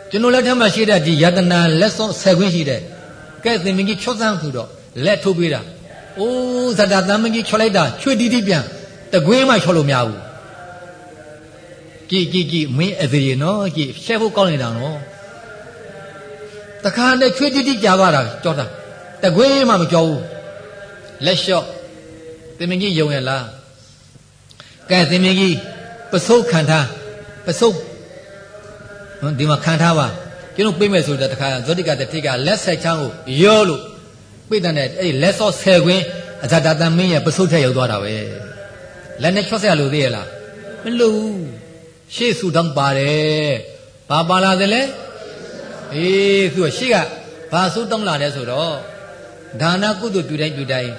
A: ကျွန်တော်လက်ထက်မှာရှိတဲ့ဒီယတနာလက်စောဆက်ခွင်းရှိတယ်ကဲသင်မင်းကြီးချောစမ်းဆိုတော့လက်ထိုးပေးတာအိုးဇတာသမင်းကြီးချောလိုက်တာချွေတီတီပြန်တကွင်းမှချောလို့မရဘူးကြည်ကြည်ကြည်မင်းအသေးနော်ကြည်ရှက်ဖို့ကောင်းနေတာနော်တခါနဲ့ချွေတီတီကြာသွားတာကြောတာ တကွင်းမှမကြောဘူးလက်လျှော့သင်မင်းကြီးယုံရလားကဲသင်မင်းကြီးပစုတ်ခံထားပစုတ်နော်ဒီမှာခံထားပါကျွန်တော်ပြိမဲ့ဆိုတဲ့တခါဇောတိကတတိကလက်ဆက်ချောင်းကိုရောလို့ပြိတဲ့နဲ့အဲ့ဒီလက်စောဆယ်ခွင်းအဇာတတမင်းရဲ့ပစုတ်ထက်ရောက်သွားတာပဲလက်နဲ့ချော့ဆက်လို့သေးရလားမလို့ရှေ့ဆူတောင်းပါတယ်ဘာပါလာတယ်လဲအေးသူကရှေ့ကဘာဆူတောင်းလာတယ်ဆိုတော့ ဒါနကုသိုလ်ပြုတိုင်းပြုတိုင်း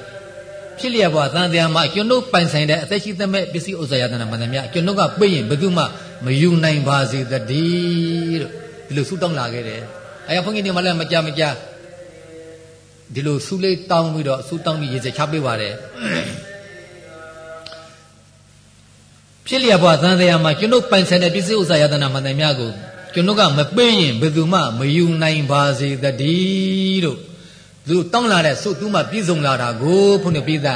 A: ဖြစ်လျက်ဘဝသံတရားမှာကျွန်ုပ်ပိုင်ဆိုင်တဲ့အသက်ရှိသမဲ့ပစ္စည်းဥစ္စာယတနာမှန်သမျှကျွန်ုပ်ကပြည့်ရင်ဘယ်သူမှမယူနိုင်ပါစေတည်းလို့ဒီလိုဆုတောင်းလာခဲ့တယ်။အဲဘုန်းကြီးတွေမှလည်းမကြမကြဒီလိုဆုလေးတောင်းပြီးတော့ဆုတောင်းပြီးရေစက်ချပေးပါတယ်။ဖြစ်လျက်ဘဝသံတရားမှာကျွန်ုပ်ပိုင်ဆိုင်တဲ့ပစ္စည်းဥစ္စာယတနာမှန်သမျှကိုကျွန်ုပ်ကမပေးရင်ဘယ်သူမှမယူနိုင်ပါစေတည်းလို့ သူတောင်းလာတဲ့ဆုသူမှပြည့်စုံလာတာကိုဘုန်းကြီးပြသ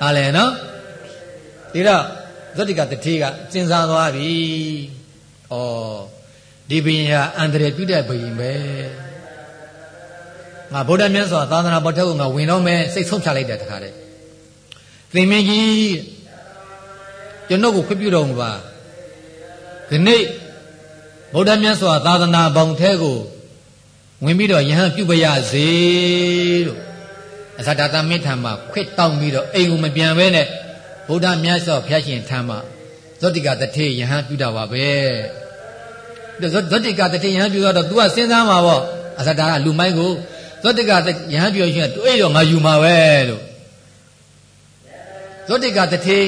A: ဟာလဲနော်ဒီတော့သတ္တိကတတိကစဉ်းစားသွားပြီဩဒီဘရင်ဟာအန္တရာယ်ပြုတဲ့ဘရင်ပဲငါဗုဒ္ဓမြတ်စွာသာသနာပေါ်ထက်ကိုငါဝင်တော့မယ်စိတ်ဆုံးဖြတ်လိုက်တဲ့တခါတည်းသင်မင်းကြီးကျွန်တော်ကိုခွင့်ပြုတော်မူပါခဏိဗုဒ္ဓမြတ်စွာသာသနာပေါင်းထဲကို ဝင်ပြီးတော့ယဟန်ပြုပရစေလို့အသတ္တသမင်းထံမှာခွတ်တောင်းပြီးတော့အိမ်ကိုမပြန်ဘဲနဲ့ဗုဒ္ဓမြတ်စွာဘုရားရှင်ထံမှာဇောတိကတထေယဟန်ပြုတာပါပဲဇောတိကတထေယဟန်ပြုတော့ तू ကစဉ်းစားမှာပေါ့အသတ္တကလူမိုင်းကိုဇောတိကယဟန်ပြုရှင်တူအဲ့တော့ငါယူမှာပဲလို့ဇောတိကတထေ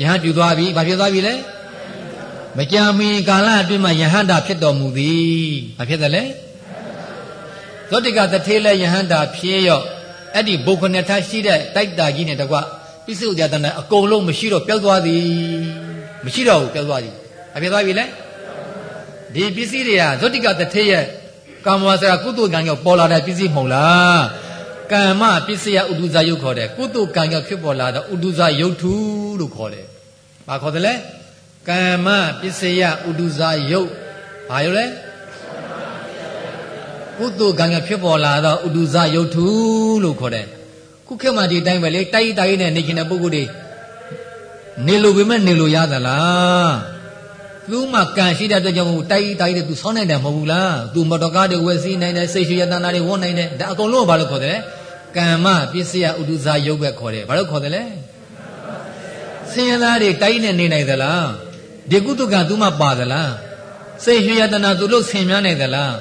A: ယဟန်ပြုသွားပြီဘာဖြစ်သွားပြီလဲမကြမီကာလအတွင်းမှာယဟန္တာဖြစ်တော်မူသည်ဘာဖြစ်တယ်လဲ ဇောတိကတထေလဲယဟန္တာဖြစ်ရော့အဲ့ဒီဘုခနဲ့ထားရှိတဲ့တိုက်တာကြီးနဲ့တကွပိစုကြတဲ့အကုန်လုံးမရှိတော့ပျောက်သွားသည်မရှိတော့ဘူးပျောက်သွားသည်ဘာဖြစ်သွားပြီလဲဒီပစ္စည်းတွေကဇောတိကတထေရဲ့ကာမဝါစရာကုသိုလ်ကံကြောင့်ပေါ်လာတဲ့ပစ္စည်းမဟုတ်လားကမ္မပစ္စယဥဒုဇယုတ်ခေါ်တယ်ကုသိုလ်ကံကြောင့်ဖြစ်ပေါ်လာတဲ့ဥဒုဇယုတ်ထုလို့ခေါ်တယ်ဘာခေါ်တယ်လဲကမ္မပစ္စယဥဒုဇယုတ်ဘာယုတ်လဲ ကုသိုလ်ကံကဖြစ်ပေါ်လာတော့ဥဒုဇယုတ်ထုလို့ခေါ်တယ်ခုခေတ်မှာဒီတိုင်းပဲလေတိုက်တိုက်နဲ့နေခင်တဲ့ပုဂ္ဂိုလ်တွေနေလို့ပဲမဲ့နေလို့ရသလားသူမှကံရှိတဲ့အတွက်ကြောင့်တိုက်တိုက်တဲ့သူဆောင်းနိုင်တယ်မဟုတ်ဘူးလားသူမတော်ကားတွေဝယ်စီးနိုင်တယ်စိတ်ရှိရတနာတွေဝတ်နိုင်တယ်ဒါအကုန်လုံးကဘာလို့ခေါ်တယ်လဲကမ္မပစ္စယဥဒုဇယုတ်ပဲခေါ်တယ်ဘာလို့ခေါ်တယ်လဲဆင်းရဲသားတွေတိုက်နဲ့နေနိုင်သလားဒီကုသကံသူမှပါသလားစိတ်ရှိရတနာသူလို့ဆင်မြန်းနိုင်သလား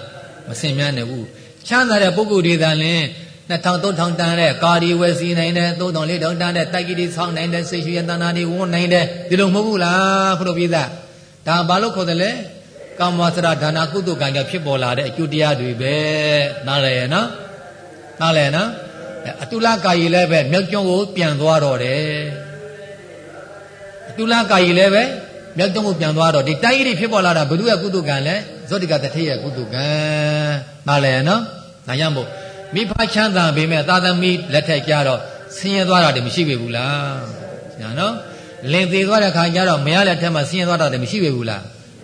A: မဆင်မြန်းနိုင်ဘူးချမ်းသာတဲ့ပုဂ္ဂိုလ်တွေသာလင်2000 3000တန်တဲ့ကာဒီဝယ်စီနိုင်တယ်3000 4000တန်တဲ့တိုက်ကြီးတွေဆောင်းနိုင်တယ်စိတ်ရှိရတနာတွေဝန်းနိုင်တယ်ဒီလိုမဟုတ်ဘူးလားဘုလိုပြသဒါဘာလို့ခေါ်တယ်လဲကာမဝဆရာဒါနာကုသကံကဖြစ်ပေါ်လာတဲ့အကျိုးတရားတွေပဲနားလည်ရနော်နားလည်နော်အတုလကာယီလည်းပဲမြောက်ကျွန်းကိုပြန်သွားတော့တယ်အတုလကာယီလည်းပဲ မြောက်ကျွန်းကိုပြန်သွားတော့ဒီတိုင်းကြီးတွေဖြစ်ပေါ်လာတာဘု து ရဲ့ကုသကံလဲဇောတိကတထေရဲ့ကုသကံနားလည်ရနော်ဒါကြောင့်မို့မိဖချမ်းသာပေမဲ့သာသမီလက်ထက်ကြတော့ဆင်းရဲသွားတာတည်းမရှိပေဘူးလားညာနော်လင်သေးသွားတဲ့ခါကျတော့မရလက်ထက်မှာဆင်းရဲသွားတာတည်းမရှိပေဘူးလား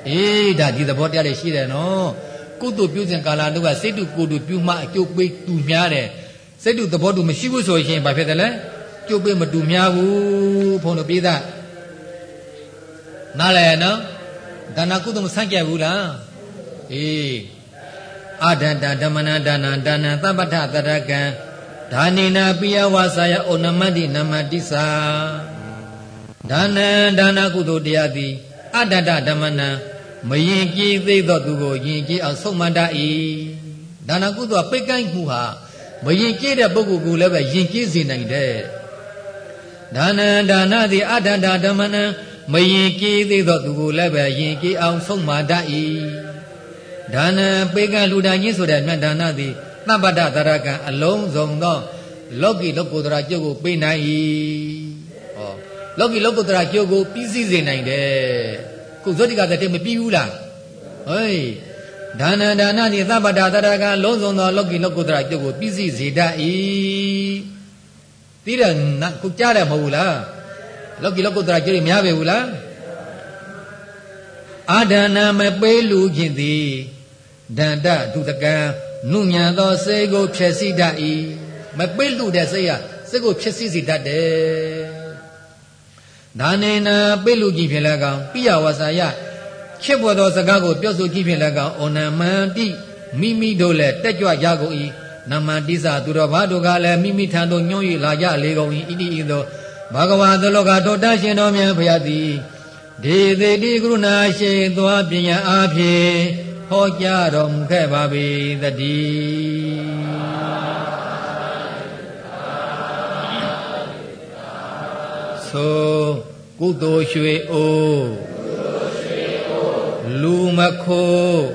A: အေးဒါဒီသဘောတရားတွေရှိတယ်နော်ကုသိုလ်ပြုစဉ်ကာလတုန်းကစိတ်တူကိုယ်တူပြုမှအကျိုးပေးတူများတယ်စိတ်တူသဘောတူမရှိဘူးဆိုရင်ဘာဖြစ်တယ်လဲကျုပ်ပေးမတူများဘူးဘုန်းတော်ပြေးသား နားလဲနော်ဒါနကုသိုလ်မဆန့်ကျက်ဘူးလားအေးအာဒန္တဓမ္မနာဒါနဒါနသဗ္ဗထတရကံဒါနိနာပိယဝါစာယဩနမတိနမတိသာဒါနဒါနကုသိုလ်တရားသည်အတ္တဓမ္မနာမယင်ကြည်သိသောသူကိုယင်ကြည်အောင်ဆုံးမတတ်၏ဒါနကုသိုလ်ပိတ်ကိုင်းမှုဟာမယင်ကြည်တဲ့ပုဂ္ဂိုလ်ကိုလည်းပဲယင်ကြည်စေနိုင်တယ်ဒါနဒါနသည်အတ္တဓမ္မနာ မယင်ကြည်သိသောသူကိုလည်းပဲယင်ကြည်အောင်ဆုံးမတတ်၏ဒါနပိကလူဒါချင်းဆိုတဲ့မြတ်ဒါနသည်သဗ္ဗတတရကံအလုံးစုံသော လောကီလောကုတ္တရာကျုပ်ကိုပေးနိုင်၏ဟောလောကီလောကုတ္တရာကျုပ်ကိုပြီးစည်းစေနိုင်တယ်ခုဇောတိကတည်းမပြီးဘူးလားဟေးဒါနဒါနနိသဗ္ဗတတရကံလုံးစုံသောလောကီလောကုတ္တရာကျုပ်ကိုပြီးစည်းစေတတ်၏သိတယ်နခုကြားတယ်မဟုတ်ဘူးလား လောကီလောကုတ္တရာကျုပ်တွေများပဲဘူးလားအာဒါနမပေးလူခြင်းသည်ဒန္တဒုတကံနုညံသောစိတ်ကိုဖြည့်ဆည်းတတ်၏မပိတ်လူတဲ့စိတ်ဟာစိတ်ကိုဖြည့်ဆည်းစေတတ်တယ်ဒါနေနာပိတ်လူကြည့်ဖြင့်လည်းကောင်းပိယဝဆာယချစ်ပေါ်သောစကားကိုပြောဆိုကြည့်ဖြင့်လည်းကောင်းဩနမန္တိမိမိတို့လည်းတက်ကြွရကုန်၏နမန္တိစသူတော်ဘာတို့ကလည်းမိမိထံသို့ညွှန်၍လာကြလေကုန်၏ဣတိဤသို့ ဘဂဝါသလောကတောတရှင်တော်မြတ်ဖရာသည်ဒေသေတိကရုဏာရှိသောပညာအားဖြင့်ဟောကြားတော်မူခဲ့ပါပေသတည်းဆိုကုသိုလ်ရွှေအိုးလူမခိုး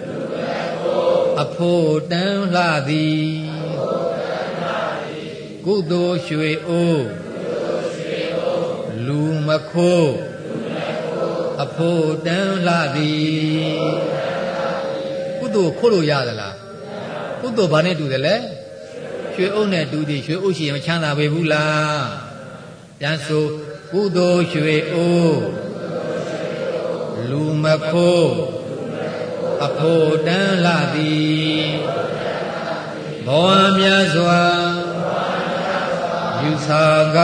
A: အဖို့တန်းလှသည်ကုသိုလ်ရွှေအိုး လူမခိုးအဖို့တန်းလှသည်ကုသိုလ်ခိုးလို့ရသလားကုသိုလ်ဘာနဲ့တူတယ်လဲရွှေအုပ်နဲ့တူသည်ရွှေအုပ်ရှိရင်ချမ်းသာပေဘူးလားပြန်ဆိုကုသိုလ်ရွှေအိုးလူမခိုးအဖို့တန်းလာသည်ဘဝမြတ်စွာယူဆောင်က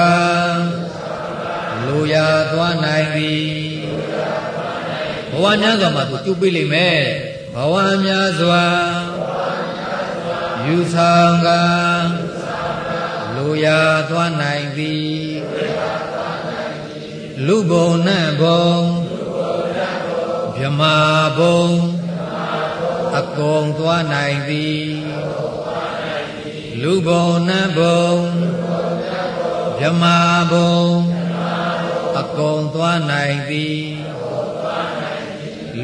A: လူရသွားနိုင်သည်ဘဝမြတ်စွာမှာသူကျုပ်ပြလိမ့်မယ်ဘဝများစွာယူဆောင်ကလူရာသွားနိုင်သည်လူဘုံနတ်ဘုံမြမာဘုံအကုန်သွားနိုင်သည်လူဘုံနတ်ဘုံမြမာဘုံအ ကုန်သွားနိုင်သည်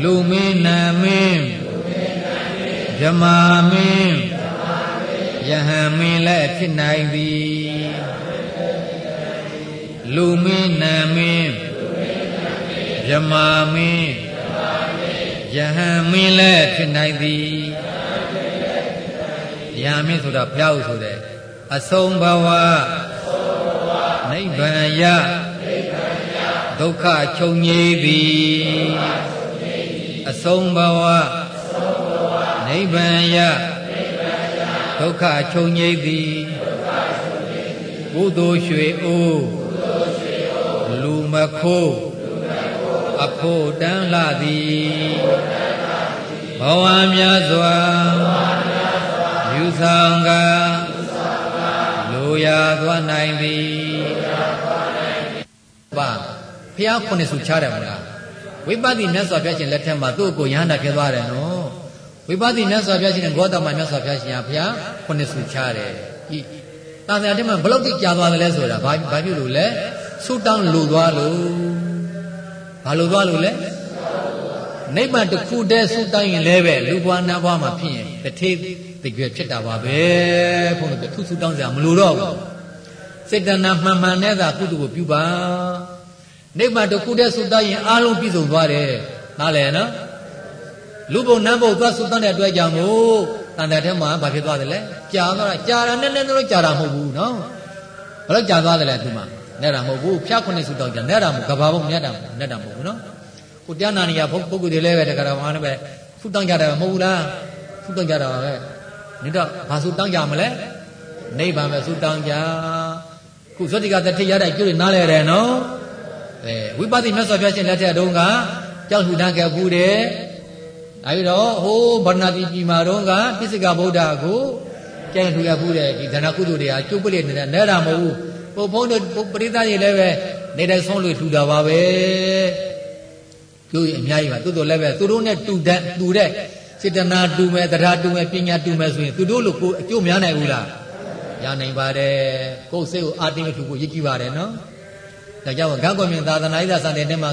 A: လူမင်းနာမင်းဗြမာမင်းယဟန်မင်းလည်းဖြစ်နိုင်သည်လူမင်းနာမင်းဗြမာမင်းယဟန်မင်းလည်းဖြစ်နိုင်သည်ယဟန်မင်းဆိုတာဘုရားဟုဆိုတယ်အဆုံးဘဝနိဗ္ဗာန်ယ ဒုက္ခချုပ်ငြိသည်အဆုံးဘဝနိဗ္ဗာန်ယဒုက္ခချုပ်ငြိသည်ကုသိုလ်ရွှေအိုးလူမခိုးအဖို့တန်းလှသည်ဘဝများစွာယူဆောင်ကလူရာသွားနိုင်သည်ပါ ဖျားခုနှစ်စုချတယ်မလားဝိပဿနာမြတ်စွာဘုရားရှင်လက်ထက်မှာသူ့ကိုယဟန္တာဖြစ်သွားတယ်နော်ဝိပဿနာမြတ်စွာဘုရားရှင်နဲ့ဂေါတမမြတ်စွာဘုရားရှင်ကဘုရားခုနှစ်စုချတယ်ဤတာသနာတက်မှာဘလောက်တိကြာသွားတယ်လဲဆိုတာဘာဘာဖြစ်လို့လဲဆူတောင်းလူသွားလို့ဘာလို့သွားလို့လဲနိဗ္ဗာန်တစ်ခုတည်းဆူတောင်းရင်လည်းပဲလူဘွားနတ်ဘွားမှာဖြစ်ရင်တထေးတကယ်ဖြစ်တာပါပဲဘုန်းကြီးကသူဆူတောင်းစရာမလိုတော့ဘူးစေတနာမှန်မှန်နဲ့သာကုသိုလ်ကိုပြုပါ နိဗ္ဗာန်တစ်ခုတည်းဆုတောင်းရင်အားလုံးပြည့်စုံသွားတယ်နားလည်နော်လူဘုံနတ်ဘုံသွားဆုတောင်းတဲ့အတွက်ကြောင့်မို့တန်တဲ့ထဲမှာဘာဖြစ်သွားတယ်လဲကြာသွားတာကြာတာနဲ့နဲ့တော့ကြာတာမဟုတ်ဘူးနော်ဘယ်တော့ကြာသွားတယ်လဲသူမှနဲ့တာမဟုတ်ဘူးဖျားခုနှစ်ဆုတောင်းကြနဲ့တာမဟုတ်ကဘာဘုံနဲ့တာနဲ့တာမဟုတ်ဘူးနော်ကိုတရားနာနေရပုဂ္ဂိုလ်တွေလည်းပဲတက္ကရာဝါနဲ့ပဲဆုတောင်းကြတယ်မဟုတ်ဘူးလားဆုတောင်းကြတာပါပဲနေတော့ဘာဆုတောင်းကြမလဲနိဗ္ဗာန်ပဲဆုတောင်းကြခုဇတိကတတိရတဲ့ကျွတ်နားလဲတယ်နော် အဲဝိပဿနာမြတ်စွာဘုရားရှင်လက်ထက်တုန်းကကြောက်လှူဒန်းခဲ့ဘူးတယ်အဲဒီတော့ဟိုးဗန္နာတိပြည်မှာတုန်းကပိစိကဗုဒ္ဓကိုကျင့်လှူခဲ့ဘူးတယ်ဒီဒါနကုသိုလ်တွေကကျုပ်ပလိနေတဲ့နဲတာမဟုတ်ဘူးဘုံဘုန်းတို့ပရိသတ်တွေလည်းပဲနေတဲ့ဆုံးလို့လှူတာပါပဲကျိုးအများကြီးပါသူတို့လည်းပဲသူတို့နဲ့တူတဲ့တူတဲ့စေတနာတူမယ်တရားတူမယ်ပညာတူမယ်ဆိုရင်သူတို့လိုကိုအကျိုးများနိုင်ဘူးလားရနိုင်ပါတယ်ကိုယ်စိတ်ကိုအာတင်းထူကိုရည်ကြည့်ပါတယ်နော် ဒါကြောင့်ဂတ်ကွန်မြင်သာသနာ့စာတဲ့တဲ့မှာ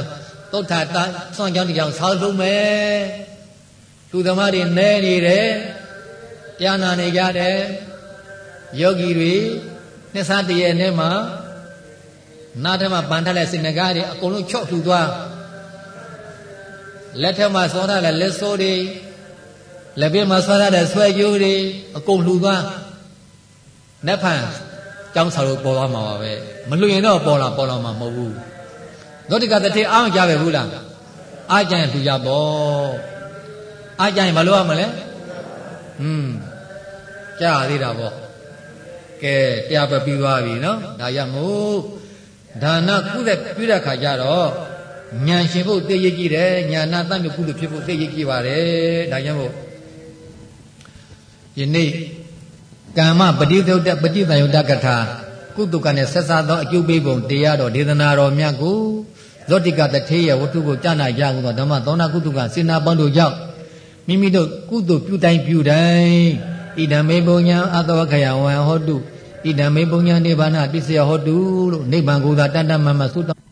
A: သုတ်ထာတာဆွမ်းကြောင်းတရားဆောက်ဆုံးမယ်လူသမားတွေနဲနေတယ်တရားနာနေကြတယ်ယောဂီတွေနှစ်စားတရေနဲ့မှာနားထဲမှာပန်ထက်တဲ့စိတ်ငကားတွေအကုန်လုံးချော့ထူသွားလက်ထက်မှာစောထားတဲ့လက်စိုးတွေလက်ပြမှာဆွဲထားတဲ့ဆွဲကြိုးတွေအကုန်လှူသွားနက်ဖန် ကြောင်းစာလို့ပေါ်သွားမှာပါပဲမလှူရင်တော့ပေါ်လာပေါ်လာမှာမဟုတ်ဘူးသောတိကတတိအားမကြပဲဘူးလားအားကြရင်လှူကြပေါ့အားကြရင်မလုပ်ရမလဲอืมကြားသေးတာပေါ့ကဲတရားပဲပြီးသွားပြီနော်ဒါရမို့ဒါနကုသက်ပြုတဲ့ခါကျတော့ဉာဏ်ရှင်ဖို့သိရကြည့်တယ်ဉာဏတတ်မြကုလို့ဖြစ်ဖို့သိရကြည့်ပါတယ်ဒါကြောင့်မို့ယနေ့ ကာမပฏิသုတ်တပฏิသယုတ်တကထာကုသကနဲ့ဆက်စားသောအကျိုးပေးပုံတရားတော်ဒေသနာတော်မြတ်ကိုဇောတိကတထေရဝတ္ထုကိုကြားနာကြကုန်သောဓမ္မသောနာကုသကစေနာပန်းတို့ကြောင့်မိမိတို့ကုသိုလ်ပြုတိုင်းပြုတိုင်းဣဒံမေပုံညာအတဝခယဝံဟောတုဣဒံမေပုံညာနိဗ္ဗာန်ပစ္စယဟောတုလို့နိဗ္ဗာန်ကိုသာတန်တမမသုတ